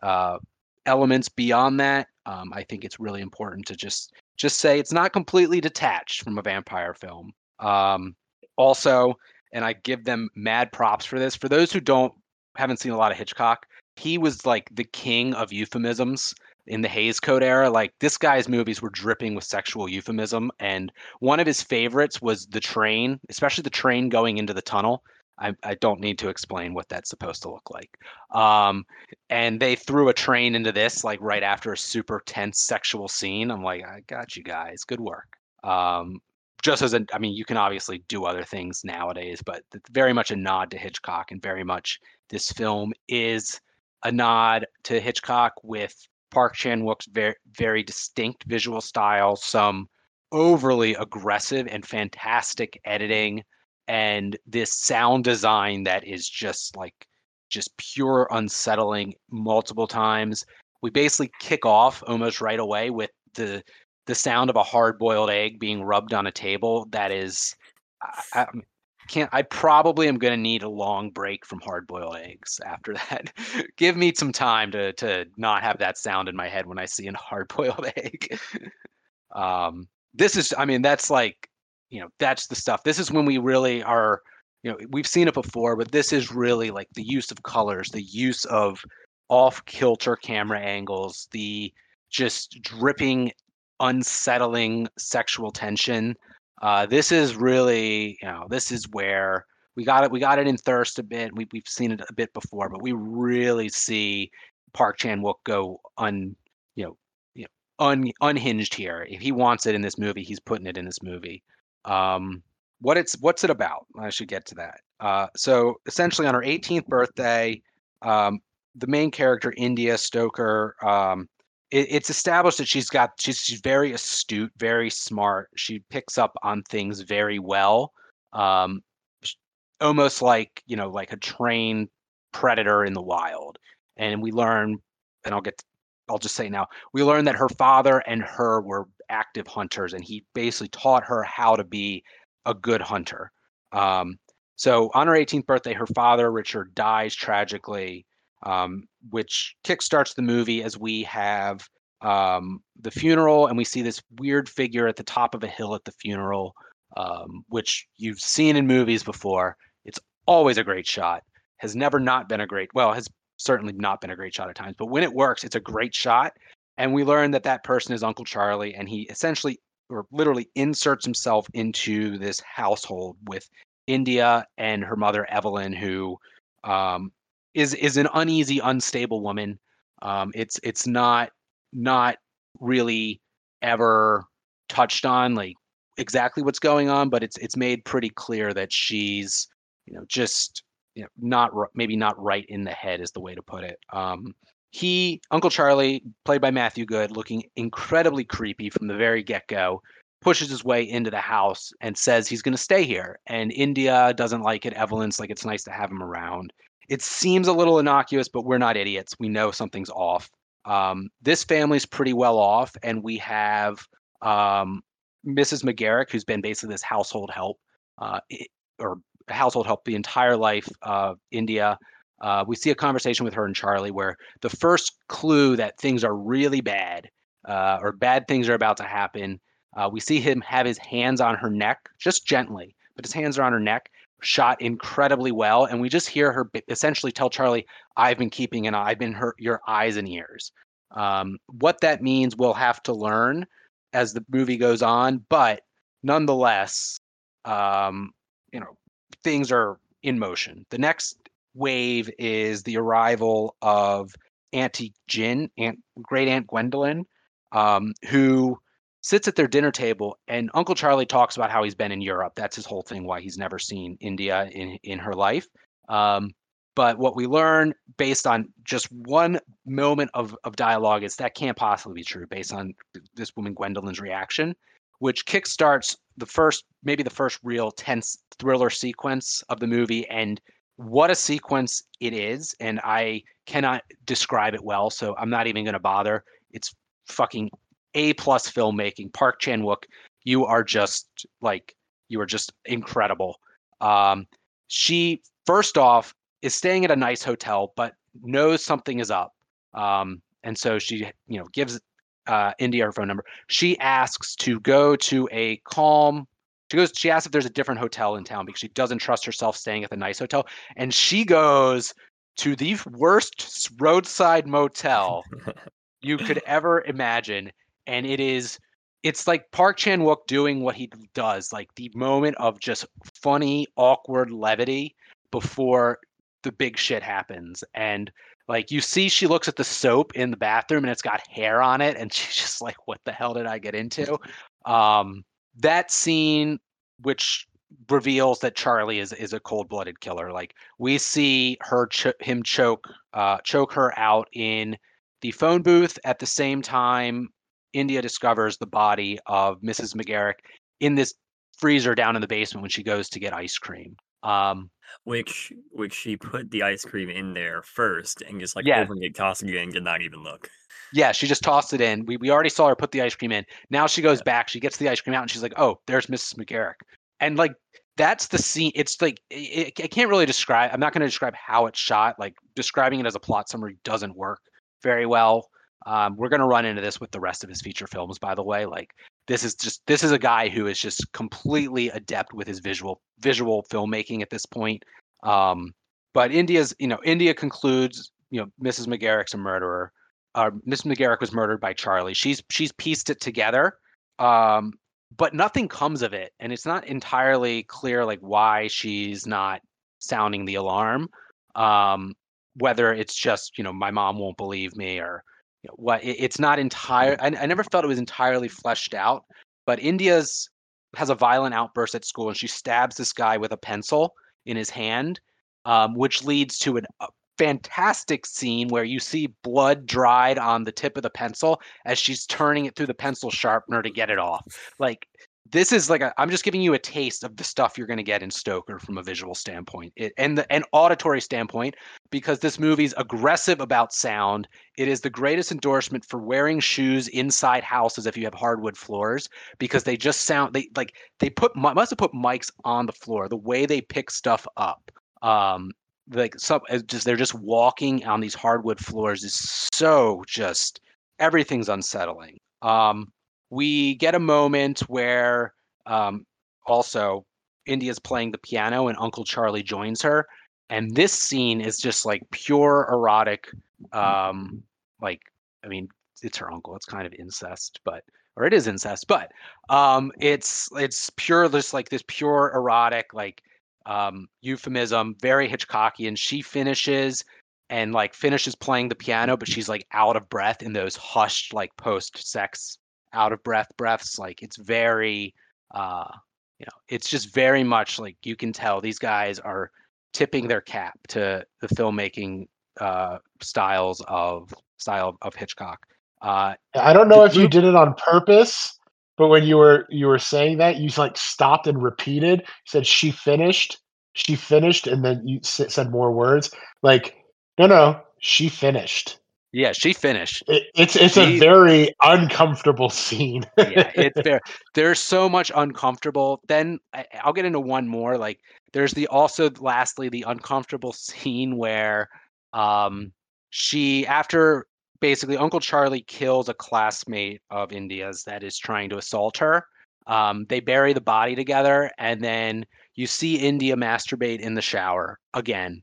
uh, elements beyond that. Um, I think it's really important to just just say it's not completely detached from a vampire film. Um, also, and I give them mad props for this. For those who don't haven't seen a lot of Hitchcock, he was like the king of euphemisms in the Hays Code era. Like this guy's movies were dripping with sexual euphemism, and one of his favorites was the train, especially the train going into the tunnel. I, I don't need to explain what that's supposed to look like. Um, and they threw a train into this like right after a super tense sexual scene. I'm like, I got you guys. Good work. Um, just as a, I mean, you can obviously do other things nowadays, but very much a nod to Hitchcock, and very much this film is a nod to Hitchcock with Park Chan Wook's very very distinct visual style, some overly aggressive and fantastic editing and this sound design that is just like just pure unsettling multiple times. We basically kick off almost right away with the the sound of a hard boiled egg being rubbed on a table. That is, I, I can't. I probably am going to need a long break from hard boiled eggs after that. Give me some time to to not have that sound in my head when I see a hard boiled egg. um, this is, I mean, that's like you know that's the stuff this is when we really are you know we've seen it before but this is really like the use of colors the use of off kilter camera angles the just dripping unsettling sexual tension uh, this is really you know this is where we got it we got it in thirst a bit we, we've seen it a bit before but we really see park chan wook go un you know you know un, unhinged here if he wants it in this movie he's putting it in this movie um, what it's what's it about? I should get to that. Uh, so essentially, on her 18th birthday, um, the main character India Stoker. Um, it, it's established that she's got she's, she's very astute, very smart. She picks up on things very well, um, almost like you know, like a trained predator in the wild. And we learn, and I'll get, to, I'll just say now, we learn that her father and her were active hunters, and he basically taught her how to be a good hunter. Um, so on her 18th birthday, her father Richard dies tragically, um, which kickstarts the movie as we have um, the funeral, and we see this weird figure at the top of a hill at the funeral. um, which you've seen in movies before. It's always a great shot. Has never not been a great. Well, has certainly not been a great shot at times, but when it works, it's a great shot. And we learn that that person is Uncle Charlie, and he essentially or literally inserts himself into this household with India and her mother Evelyn, who um, is is an uneasy, unstable woman. Um, it's it's not not really ever touched on like exactly what's going on, but it's it's made pretty clear that she's you know just you know not maybe not right in the head is the way to put it. Um, he Uncle Charlie, played by Matthew Goode, looking incredibly creepy from the very get go, pushes his way into the house and says he's going to stay here. And India doesn't like it. Evelyn's like it's nice to have him around. It seems a little innocuous, but we're not idiots. We know something's off. Um, this family's pretty well off, and we have um, Mrs. McGarrick, who's been basically this household help uh, or household help the entire life of India. Uh, we see a conversation with her and Charlie where the first clue that things are really bad uh, or bad things are about to happen. Uh, we see him have his hands on her neck, just gently, but his hands are on her neck, shot incredibly well. And we just hear her essentially tell Charlie, I've been keeping an eye, I've been her, your eyes and ears. Um, what that means, we'll have to learn as the movie goes on, but nonetheless, um, you know, things are in motion. The next wave is the arrival of Auntie Gin, Aunt Great Aunt Gwendolyn, um, who sits at their dinner table, and Uncle Charlie talks about how he's been in Europe. That's his whole thing, why he's never seen India in in her life. Um, but what we learn based on just one moment of, of dialogue is that can't possibly be true based on this woman Gwendolyn's reaction, which kickstarts the first, maybe the first real tense thriller sequence of the movie. And what a sequence it is. And I cannot describe it well. So I'm not even going to bother. It's fucking A plus filmmaking. Park Chan Wook, you are just like, you are just incredible. Um, she, first off, is staying at a nice hotel, but knows something is up. Um, and so she, you know, gives uh, India her phone number. She asks to go to a calm. She goes. She asks if there's a different hotel in town because she doesn't trust herself staying at the nice hotel, and she goes to the worst roadside motel you could ever imagine, and it is. It's like Park Chan Wook doing what he does, like the moment of just funny, awkward levity before the big shit happens and like you see she looks at the soap in the bathroom and it's got hair on it and she's just like what the hell did i get into um that scene which reveals that charlie is is a cold-blooded killer like we see her him choke uh choke her out in the phone booth at the same time india discovers the body of mrs mcgarrick in this freezer down in the basement when she goes to get ice cream um which which she put the ice cream in there first and just like Yeah. opened it, tossed it in, did not even look. Yeah, she just tossed it in. We we already saw her put the ice cream in. Now she goes back. She gets the ice cream out, and she's like, "Oh, there's Mrs. McGarrick." And like that's the scene. It's like it, I can't really describe. I'm not going to describe how it's shot. Like describing it as a plot summary doesn't work very well. Um, we're going to run into this with the rest of his feature films, by the way. Like this is just this is a guy who is just completely adept with his visual visual filmmaking at this point. Um, but India's, you know, India concludes, you know, Mrs. McGarrick's a murderer. Uh, Miss McGarrick was murdered by Charlie. She's she's pieced it together, um, but nothing comes of it, and it's not entirely clear like why she's not sounding the alarm. Um, whether it's just you know my mom won't believe me or what it, it's not entire. I, I never felt it was entirely fleshed out. But India's has a violent outburst at school, and she stabs this guy with a pencil in his hand, um, which leads to an, a fantastic scene where you see blood dried on the tip of the pencil as she's turning it through the pencil sharpener to get it off. Like this is like I'm just giving you a taste of the stuff you're going to get in Stoker from a visual standpoint it, and the an auditory standpoint because this movie's aggressive about sound. It is the greatest endorsement for wearing shoes inside houses if you have hardwood floors because they just sound they like they put must have put mics on the floor the way they pick stuff up. Um, like some just they're just walking on these hardwood floors is so just everything's unsettling. Um, we get a moment where um, also India's playing the piano and Uncle Charlie joins her. And this scene is just like pure erotic. Um, like, I mean, it's her uncle. It's kind of incest, but or it is incest, but um, it's it's pure, just like this pure erotic, like um, euphemism, very Hitchcockian. She finishes and like finishes playing the piano, but she's like out of breath in those hushed, like post sex out of breath breaths. Like it's very, uh, you know, it's just very much like you can tell these guys are tipping their cap to the filmmaking uh, styles of style of Hitchcock. Uh, I don't know if you did it on purpose, but when you were you were saying that, you like stopped and repeated. You said she finished, she finished, and then you said more words. Like, no, no, she finished. Yeah, she finished. It, it's it's she, a very uncomfortable scene. yeah, it's there. There's so much uncomfortable. Then I, I'll get into one more. Like, there's the also lastly the uncomfortable scene where um she after basically Uncle Charlie kills a classmate of India's that is trying to assault her. Um, they bury the body together, and then you see India masturbate in the shower again,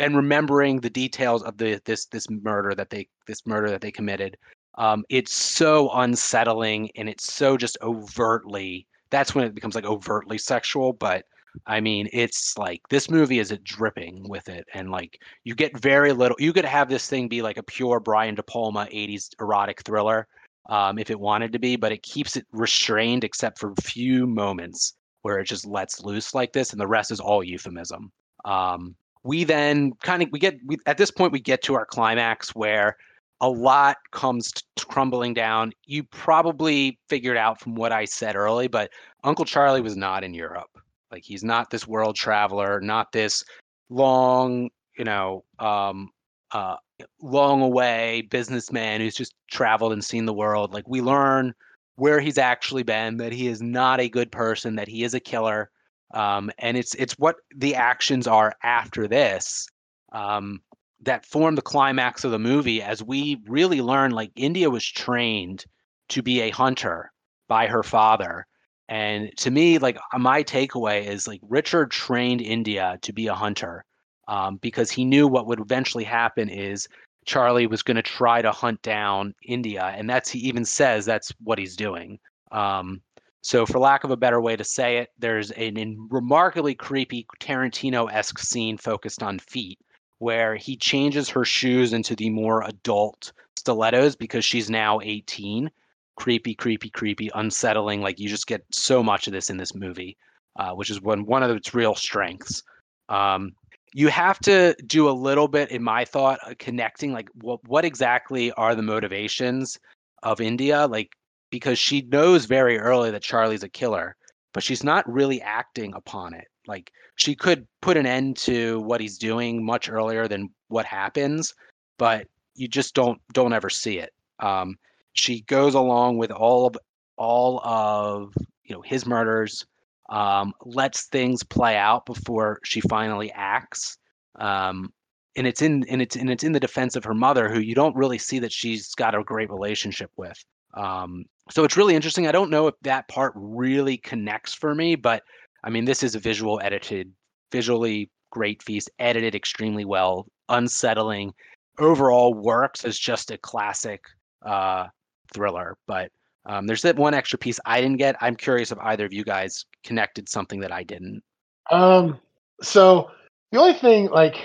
and remembering the details of the this this murder that they this murder that they committed. Um, it's so unsettling, and it's so just overtly. That's when it becomes like overtly sexual, but I mean, it's like this movie is dripping with it, and like you get very little. You could have this thing be like a pure Brian De Palma '80s erotic thriller, um, if it wanted to be, but it keeps it restrained except for a few moments where it just lets loose like this, and the rest is all euphemism. Um, we then kind of we get we, at this point we get to our climax where a lot comes crumbling down. You probably figured out from what I said early, but Uncle Charlie was not in Europe. Like he's not this world traveler, not this long, you know, um, uh, long away businessman who's just traveled and seen the world. Like we learn where he's actually been, that he is not a good person, that he is a killer. Um, and it's it's what the actions are after this um, that form the climax of the movie as we really learn like India was trained to be a hunter by her father and to me, like uh, my takeaway is like Richard trained India to be a hunter um, because he knew what would eventually happen is Charlie was going to try to hunt down India, and that's he even says that's what he's doing. Um, so, for lack of a better way to say it, there's an, an remarkably creepy Tarantino-esque scene focused on feet, where he changes her shoes into the more adult stilettos because she's now 18 creepy, creepy, creepy, unsettling. Like you just get so much of this in this movie, uh, which is one one of its real strengths. Um, you have to do a little bit, in my thought, uh, connecting like what exactly are the motivations of India, like because she knows very early that Charlie's a killer, but she's not really acting upon it. Like she could put an end to what he's doing much earlier than what happens, but you just don't don't ever see it. Um, she goes along with all of all of you know his murders um, lets things play out before she finally acts um, and it's in and it's and it's in the defense of her mother who you don't really see that she's got a great relationship with um, so it's really interesting i don't know if that part really connects for me but i mean this is a visual edited visually great feast edited extremely well unsettling overall works as just a classic uh, thriller. But um, there's that one extra piece I didn't get. I'm curious if either of you guys connected something that I didn't. Um. So the only thing, like,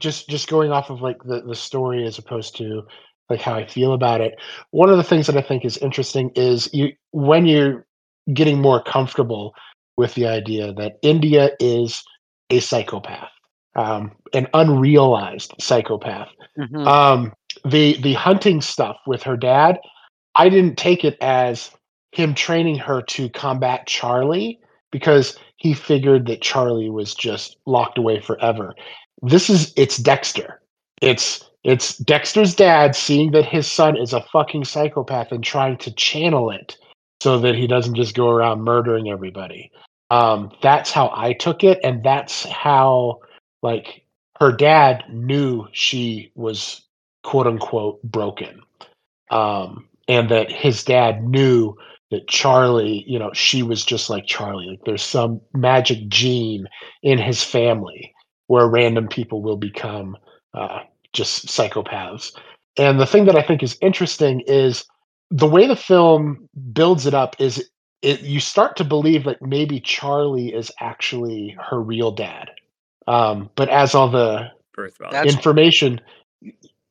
just just going off of like the the story as opposed to like how I feel about it. One of the things that I think is interesting is you when you're getting more comfortable with the idea that India is a psychopath, um, an unrealized psychopath. Mm-hmm. Um, the the hunting stuff with her dad I didn't take it as him training her to combat Charlie because he figured that Charlie was just locked away forever. This is it's Dexter. It's it's Dexter's dad seeing that his son is a fucking psychopath and trying to channel it so that he doesn't just go around murdering everybody. Um, that's how I took it, and that's how like her dad knew she was quote unquote broken. Um, and that his dad knew that Charlie, you know, she was just like Charlie. Like there's some magic gene in his family where random people will become uh, just psychopaths. And the thing that I think is interesting is the way the film builds it up is it, you start to believe that maybe Charlie is actually her real dad. Um, but as all the That's- information,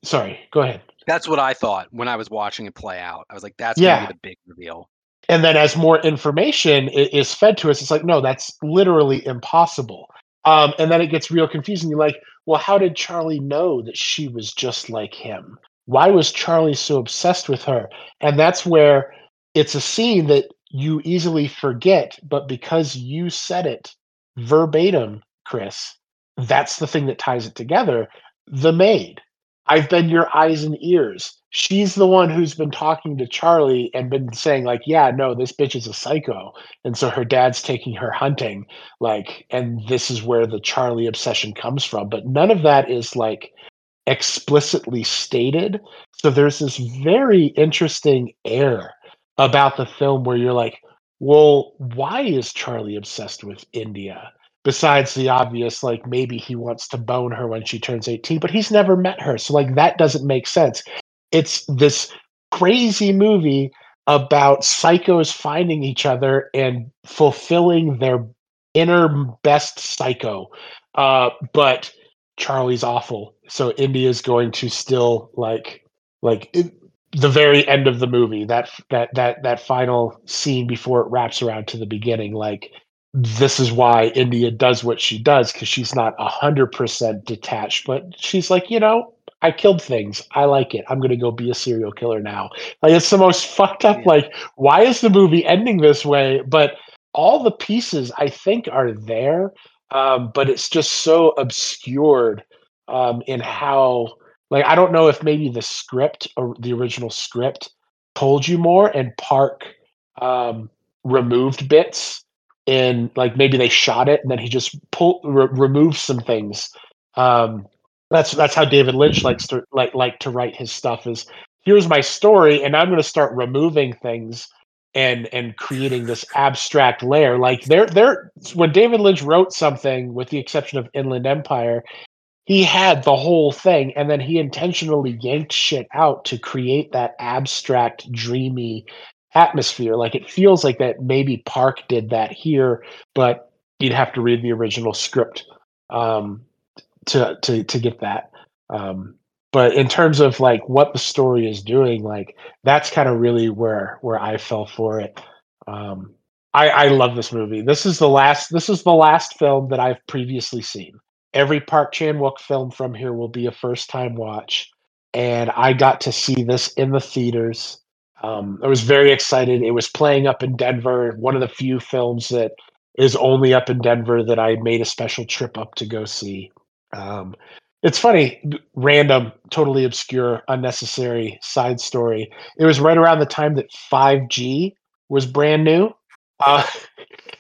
sorry, go ahead. That's what I thought when I was watching it play out. I was like, that's Yeah. gonna be the big reveal. and then as more information is fed to us it's like no that's literally impossible um, and then it gets real confusing. You're like well how did charlie know that she was just like him? Why was charlie so obsessed with her? And that's where it's a scene that you easily forget but because you said it verbatim chris that's the thing that ties it together the maid I've been your eyes and ears. She's the one who's been talking to Charlie and been saying, like, yeah, no, this bitch is a psycho. And so her dad's taking her hunting. Like, and this is where the Charlie obsession comes from. But none of that is like explicitly stated. So there's this very interesting air about the film where you're like, well, why is Charlie obsessed with India? Besides the obvious like maybe he wants to bone her when she turns 18 but he's never met her so like that doesn't make sense. It's this crazy movie about psychos finding each other and fulfilling their inner best psycho uh but charlie's awful so india's going to still like like it, the very end of the movie that that that that final scene before it wraps around to the beginning like this is why India does what she does because she's not a hundred percent detached, but she's like, you know, I killed things. I like it. I'm gonna go be a serial killer now. Like it's the most fucked up. Yeah. Like, why is the movie ending this way? But all the pieces I think are there, um, but it's just so obscured um, in how. Like, I don't know if maybe the script or the original script told you more, and Park um, removed bits and like maybe they shot it and then he just pull re- removed some things. Um that's that's how david lynch likes to like like to write his stuff is here's my story and i'm going to start removing things and and creating this abstract layer. Like there there when david lynch wrote something with the exception of inland empire he had the whole thing and then he intentionally yanked shit out to create that abstract dreamy atmosphere. Like it feels like that maybe Park did that here, but you'd have to read the original script um, to to to get that. Um, but in terms of like what the story is doing, like that's kind of really where where I fell for it. Um, I, I love this movie. This is the last. This is the last film that I've previously seen. Every Park Chan Wook film from here will be a first time watch, and I got to see this in the theaters. Um, I was very excited. It was playing up in Denver, one of the few films that is only up in Denver that I made a special trip up to go see. Um, it's funny, random, totally obscure, unnecessary side story. It was right around the time that 5G was brand new.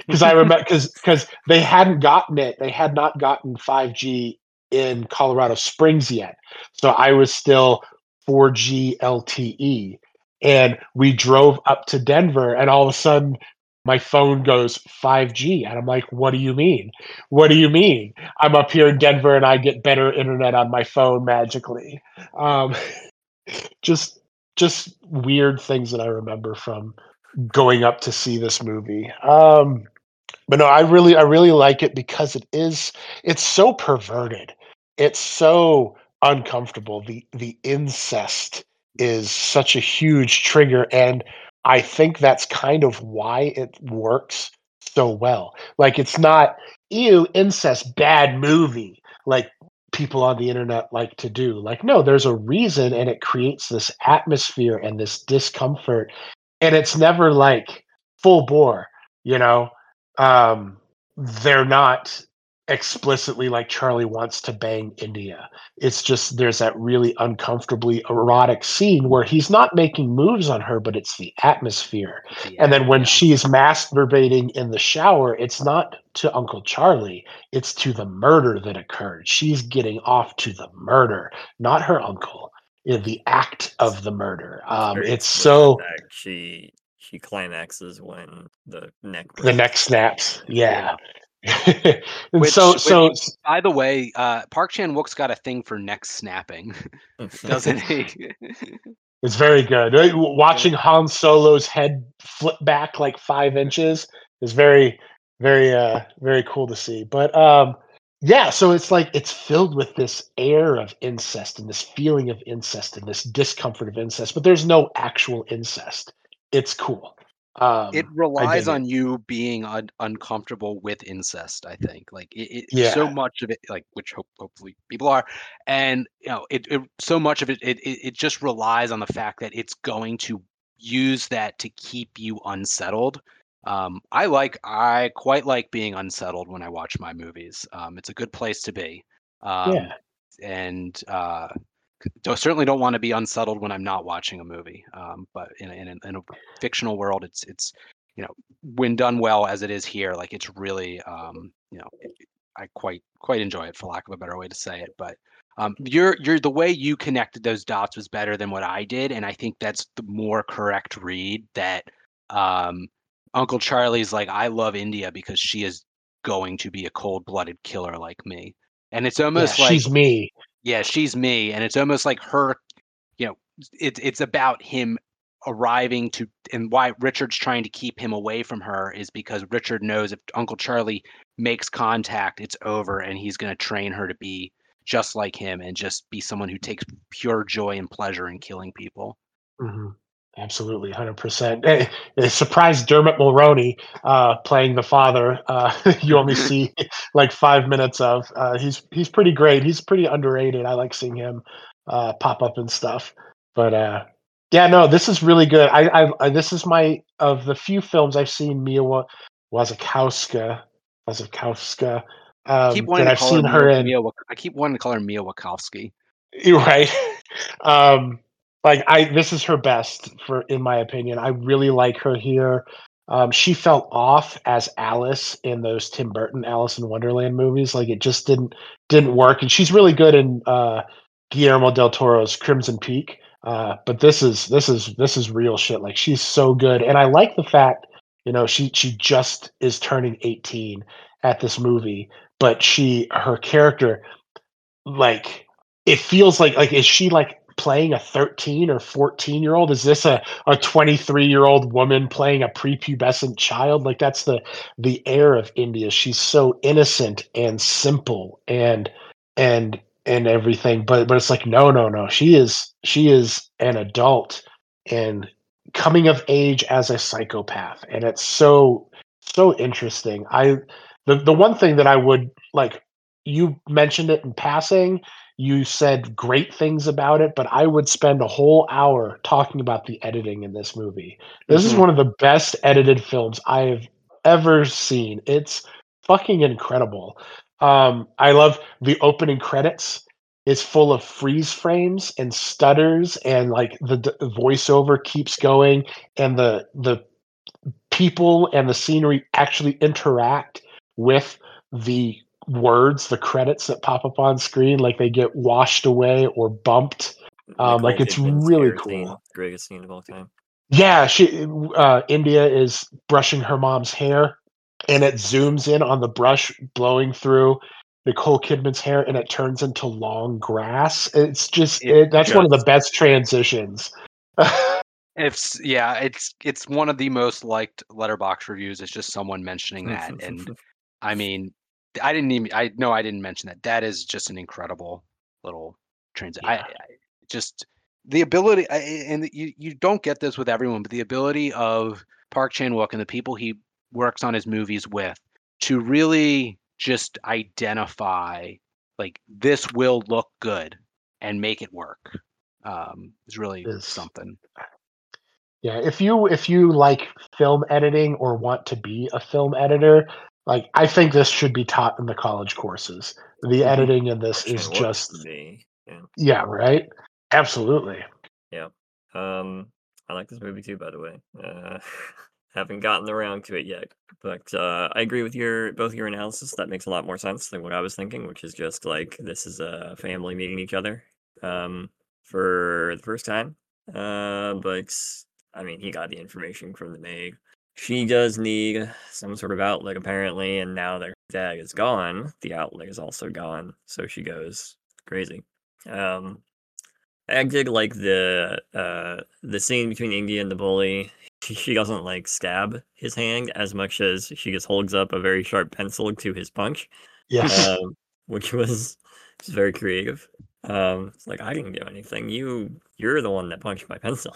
Because I remember, because they hadn't gotten it, they had not gotten 5G in Colorado Springs yet. So I was still 4G LTE and we drove up to Denver, and all of a sudden, my phone goes 5G, and I'm like, "What do you mean? What do you mean? I'm up here in Denver, and I get better internet on my phone magically." Um, just, just weird things that I remember from going up to see this movie. Um, but no, I really, I really like it because it is, it's so perverted. It's so uncomfortable. The the incest is such a huge trigger and i think that's kind of why it works so well. Like it's not ew incest bad movie like people on the internet like to do. Like no there's a reason and it creates this atmosphere and this discomfort and it's never like full bore you know? Um they're not explicitly like charlie wants to bang india. It's just there's that really uncomfortably erotic scene where he's not making moves on her but it's the atmosphere. And then when she's masturbating in the shower it's not to uncle charlie it's to the murder that occurred. She's getting off to the murder not her uncle in the act of the murder. Um it's so she she climaxes when the neck The neck snaps. Yeah. and Which- so which- so By the way, uh, Park Chan Wook's got a thing for neck snapping, doesn't he? It's very good. Right? Watching Han Solo's head flip back like five inches is very, very, uh, very cool to see. But um, yeah, so it's like it's filled with this air of incest and this feeling of incest and this discomfort of incest, but there's no actual incest. It's cool. Um, it relies on you being un- uncomfortable with incest i think like it, it so much of it like which hope, hopefully people are and you know it, it so much of it, it it it just relies on the fact that it's going to use that to keep you unsettled. Um i like i quite like being unsettled when i watch my movies. Um it's a good place to be. Um yeah, and uh certainly don't want to be unsettled when I'm not watching a movie. Um, but in a, in, a, in a fictional world, it's it's you know when done well as it is here, like it's really um, you know it, I quite quite enjoy it for lack of a better way to say it. But um, you're you're the way you connected those dots was better than what I did, and I think that's the more correct read that um, Uncle Charlie's like I love India because she is going to be a cold-blooded killer like me. And it's yeah, almost like she's me. Yeah, she's me, and it's almost like her, you know, it's it's about him arriving to, and why Richard's trying to keep him away from her is because Richard knows if Uncle Charlie makes contact, it's over, and he's going to train her to be just like him and just be someone who takes pure joy and pleasure in killing people. hmm Absolutely, hundred percent. Surprise Dermot Mulroney uh, playing the father. Uh, you only see like five minutes of. Uh, he's he's pretty great. He's pretty underrated. I like seeing him uh, pop up and stuff. But uh, yeah, no, this is really good. I, I, I this is my of the few films I've seen. Mia Wa- Wasikowska, Wasikowska. I Um, keep wanting to I've call seen her her Mia, in. Mia I keep wanting to call her Mia Wachowski. You're right. um, like I, this is her best for, in my opinion. I really like her here. Um, she fell off as Alice in those Tim Burton Alice in Wonderland movies. Like it just didn't didn't work. And she's really good in uh, Guillermo del Toro's Crimson Peak. Uh, but this is this is this is real shit. Like she's so good, and I like the fact you know she she just is turning 18 at this movie, but she her character like it feels like like is she like playing a 13 or 14 year old is this a a 23 year old woman playing a prepubescent child? Like that's the the air of india. She's so innocent and simple and and and everything but but it's like no no no. She is she is an adult and coming of age as a psychopath and it's so so interesting. I the the one thing that i would like you mentioned it in passing you said great things about it, but I would spend a whole hour talking about the editing in this movie. This is Mhm. one of the best edited films I have ever seen. It's fucking incredible. Um, I love the opening credits It's full of freeze frames and stutters and like the d- voiceover keeps going and the the people and the scenery actually interact with the words, the credits that pop up on screen, like they get washed away or bumped. Um, like, it's really hair scene, cool. greatest scene of all time. Yeah, she uh, India is brushing her mom's hair, and it zooms in on the brush blowing through Nicole Kidman's hair, and it turns into long grass. It's just It it, that's one of the best transitions. It's yeah, it's it's one of the most liked letterbox reviews. It's just someone mentioning that, and I mean, I didn't even I know I didn't mention that. That is just an incredible little transit. I, I just the ability, I- and you you don't get this with everyone, but the ability of Park Chan Wook and the people he works on his movies with to really just identify like this will look good and make it work um, is really Is- something. Yeah, if you if you like film editing or want to be a film editor, like I think this should be taught in the college courses. The editing in this is just yeah. yeah, right? Absolutely. Um, I like this movie too, by the way. Uh, haven't gotten around to it yet, but uh, I agree with your both your analysis. That makes a lot more sense than what I was thinking, which is just like this is a family meeting each other um, for the first time. Uh, but I mean, he got the information from the Meg. She does need some sort of outlet, apparently, and now that her dad is gone, the outlet is also gone. So she goes crazy. Um, I did like the uh, the scene between Indy and the bully. She, she doesn't like stab his hand as much as she just holds up a very sharp pencil to his punch, Yes. um, which was, was very creative. Um, it's like I didn't do anything. You you're the one that punched my pencil.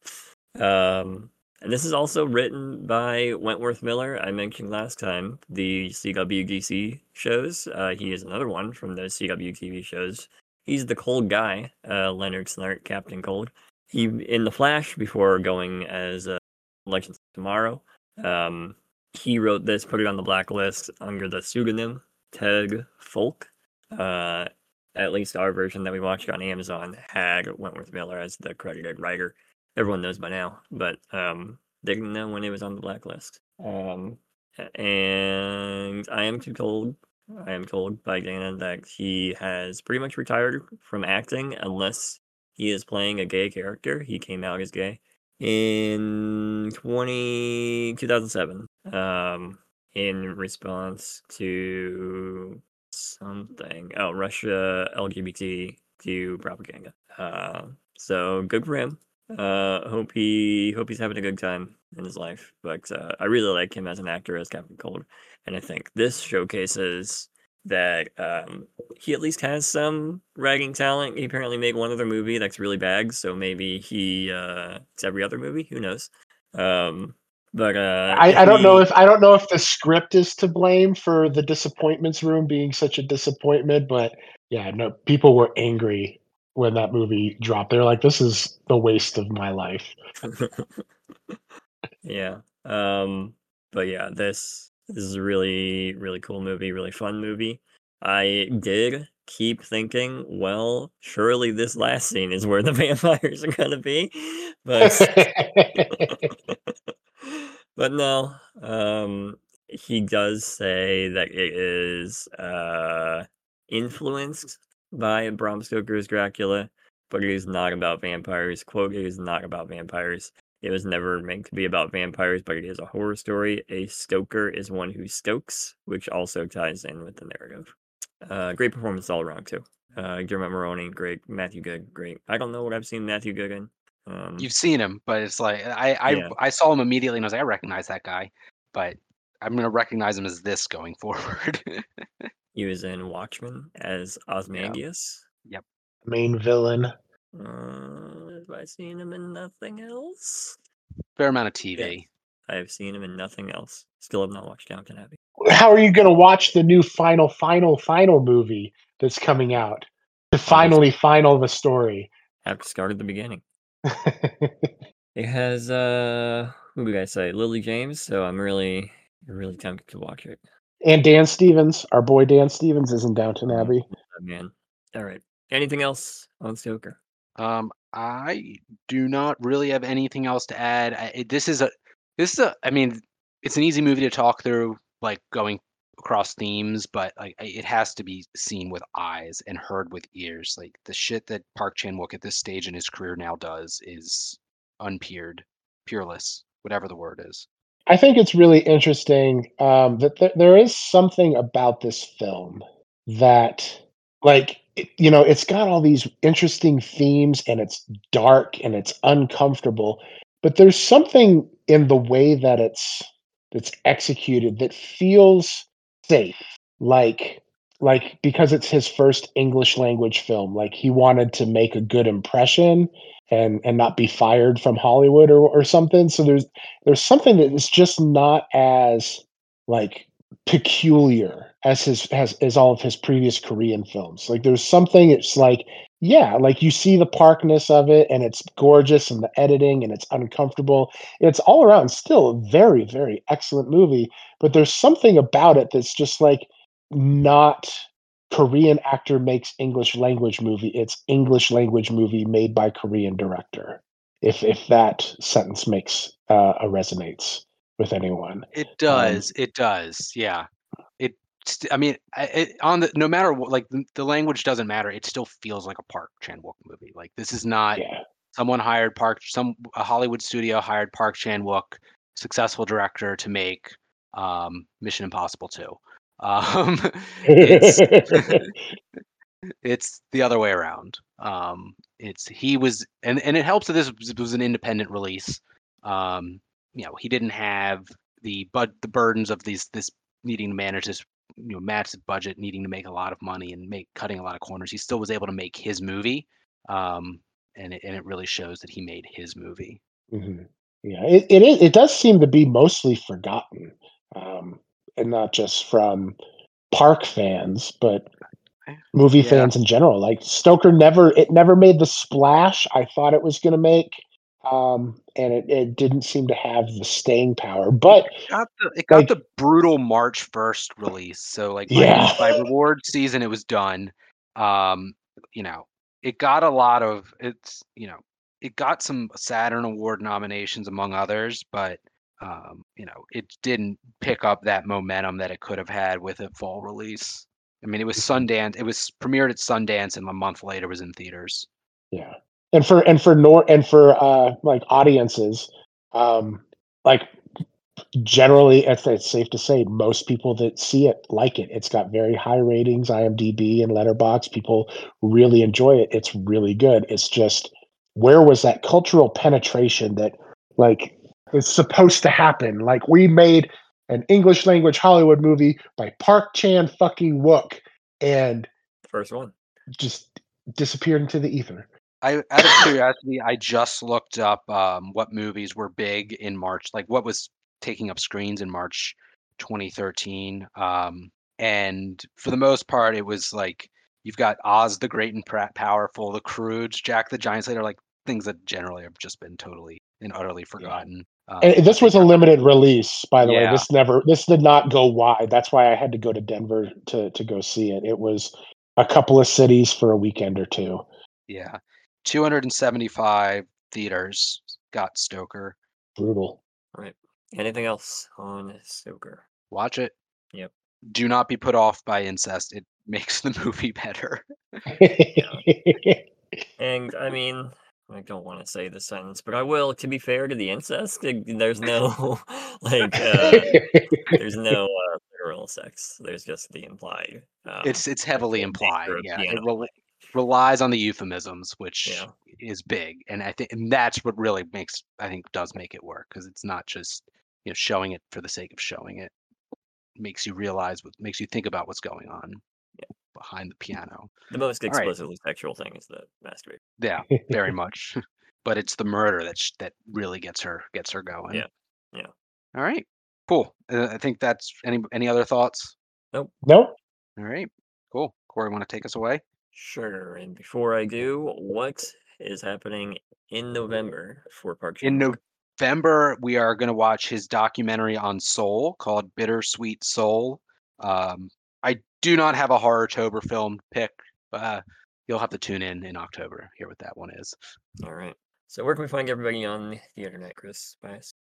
um, and this is also written by Wentworth Miller. I mentioned last time the CWGC shows. Uh, he is another one from the CW TV shows. He's the cold guy, uh, Leonard Snart, Captain Cold. He in the Flash before going as uh, Legends of Tomorrow. Um, he wrote this, put it on the blacklist under the pseudonym Ted Foulke. Uh, at least our version that we watched on Amazon had Wentworth Miller as the credited writer. Everyone knows by now, but um, didn't know when it was on the blacklist. Um, and I am told. I am told by Dana that he has pretty much retired from acting unless he is playing a gay character. He came out as gay in 20, 2007 um, in response to something. Oh, Russia LGBTQ propaganda. Uh, so good for him. Uh, hope he hope he's having a good time in his life. But uh, I really like him as an actor as Captain Cold, and I think this showcases that um, he at least has some writing talent. He apparently made one other movie that's really bad, so maybe he uh, it's every other movie. Who knows? Um, but uh, I, I don't know if I don't know if the script is to blame for the disappointments room being such a disappointment, but yeah, no, people were angry when that movie dropped. They're like, "This is the waste of my life." yeah. Um, but yeah, this is a really really cool movie, really fun movie. I did keep thinking, well, surely this last scene is where the vampires are gonna be, but but no. Um, he does say that it is uh influenced by Bram Stoker's Dracula, but it is not about vampires. Quote: "It is not about vampires." It was never meant to be about vampires, but it is a horror story. A stoker is one who stokes, which also ties in with the narrative. Uh, great performance all around too. Uh, Maroney, great. Matthew Goode, great. I don't know what I've seen Matthew Goode in. Um, You've seen him, but it's like I I, Yeah. I saw him immediately and I was like, I recognize that guy, but I'm gonna recognize him as this going forward. he was in Watchmen as Ozymandias. Yep. Main villain. Uh, have I seen him in nothing else? Fair amount of TV. I have seen him in nothing else. Still have not watched Downton Abbey. How are you going to watch the new final, final, final movie that's coming out to finally final the story? I have to start at the beginning. It has uh who did I say? Lily James, so I'm really really tempted to watch it. and Dan Stevens, our boy Dan Stevens, is in Downton Mhm. Abbey. Oh, man. All right. Anything else on Stoker? Um, I do not really have anything else to add. I, it- this is a, this is a. I mean, it's an easy movie to talk through, like going across themes, but like it has to be seen with eyes and heard with ears. Like the shit that Park Chan Wook at this stage in his career now does is unpeered, peerless, whatever the word is. I think it's really interesting um, that th- there is something about this film that, like, you know, it's got all these interesting themes and it's dark and it's uncomfortable, but there's something in the way that it's it's executed that feels safe, like like because it's his first English language film, like he wanted to make a good impression and and not be fired from Hollywood or or something. So there's there's something that is just not as like peculiar as his as, as all of his previous Korean films. Like there's something it's like yeah, like you see the parkness of it and it's gorgeous and the editing and it's uncomfortable. It's all around still a very very excellent movie, but there's something about it that's just like not Korean actor makes English language movie. It's English language movie made by Korean director. If if that sentence makes uh, a resonates with anyone. It does. it does. Yeah. It. I mean, it, on the no matter what, like the, the language doesn't matter. It still feels like a Park Chan Wook movie. Like this is not Yeah. someone hired Park some a Hollywood studio hired Park Chan Wook, successful director, to make um, Mission Impossible 2. Um, it's it's the other way around. Um, it's he was and and it helps that this was, an independent release. Um, you know, he didn't have the but the burdens of these this needing to manage this you know massive budget, needing to make a lot of money and make cutting a lot of corners. He still was able to make his movie, um, and it, and it really shows that he made his movie. Mhm. Yeah, it, it is. It does seem to be mostly forgotten, um, and not just from Park fans, but movie Yeah. fans in general. Like Stoker never, it never made the splash I thought it was going to make, um, and it, it didn't seem to have the staying power. But got the, it got Like- the brutal March first release. So like by, Yeah. by reward season, it was done. Um, you know, it got a lot of it's you know it got some Saturn Award nominations among others, but um, you know it didn't pick up that momentum that it could have had with a fall release. I mean, it was Sundance. It was premiered at Sundance, and a month later was in theaters. yeah, and for and for nor and for uh, like audiences, um, like generally, it's, it's safe to say most people that see it like it. It's got very high ratings, IMDb and Letterbox. People really enjoy it. It's really good. It's just where was that cultural penetration that like is supposed to happen? Like we made an English language Hollywood movie by Park Chan fucking Wook and First one. just disappeared into the ether. I, out of curiosity, I just looked up um, what movies were big in March, like what was taking up screens in March 2013. Um, and for the most part, it was like you've got Oz the Great and Pra- Powerful, The Croods, Jack the Giant Slayer, like things that generally have just been totally and utterly forgotten. Um, And this was a limited release, by the way. This never, this did not go wide. That's why I had to go to Denver to to go see it. It was a couple of cities for a weekend or two. yeah, 275 theaters got Stoker. Brutal. Right. Anything else on Stoker? Watch it. Yep. Do not be put off by incest. It makes the movie better. And I mean, I don't want to say the sentence, but I will. To be fair to the incest, there's no like uh, there's no uh, literal sex. There's just the implied. Um, it's it's heavily implied. Yeah, it rel- relies on the euphemisms, which Yeah. is big, and I think and that's what really makes I think does make it work because it's not just you know showing it for the sake of showing it. Makes you realize what makes you think about what's going on behind the piano. The most right. explicitly sexual thing is the masturbate. Yeah, very much. but it's the murder that sh- that really gets her gets her going. Yeah, yeah. All right, cool. Uh, I think that's any any other thoughts. nope. No. All right, cool. Corey, want to take us away? Sure. And before I do, what is happening in November for Park In Chan-wook? November, we are going to watch his documentary on Seoul called Bittersweet Seoul. Um, I do not have a horror tober film pick. Uh, you'll have to tune in in October, hear what that one is. All right. So where can we find everybody on the internet, Chris? Bias.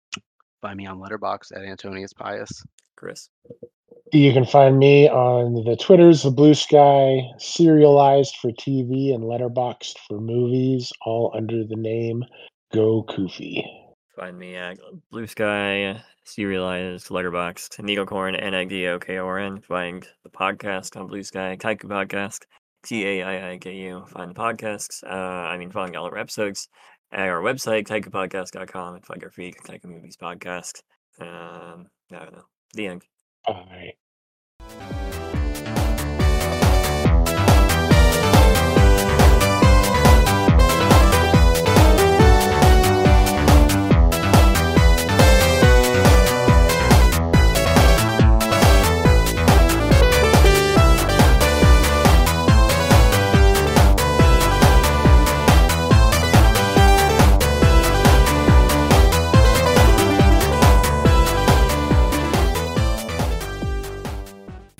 Find me on Letterbox at Antonius Pius. Chris. You can find me on the Twitters, the Blue Sky, serialized for TV and Letterboxd for movies, all under the name Go Koofy. Find me at Blue Sky, Serialized, Letterboxd, Nidokorn, N-I-D-O-K-O-R-N. Find the podcast on Blue Sky, Taiiku Podcast, T-A-I-I-K-U. Find the podcasts, uh, I mean, find all our episodes at our website, taiikupodcast.com, and find our feed, Taiiku Movies Podcast. Um, I don't know. The end. Bye.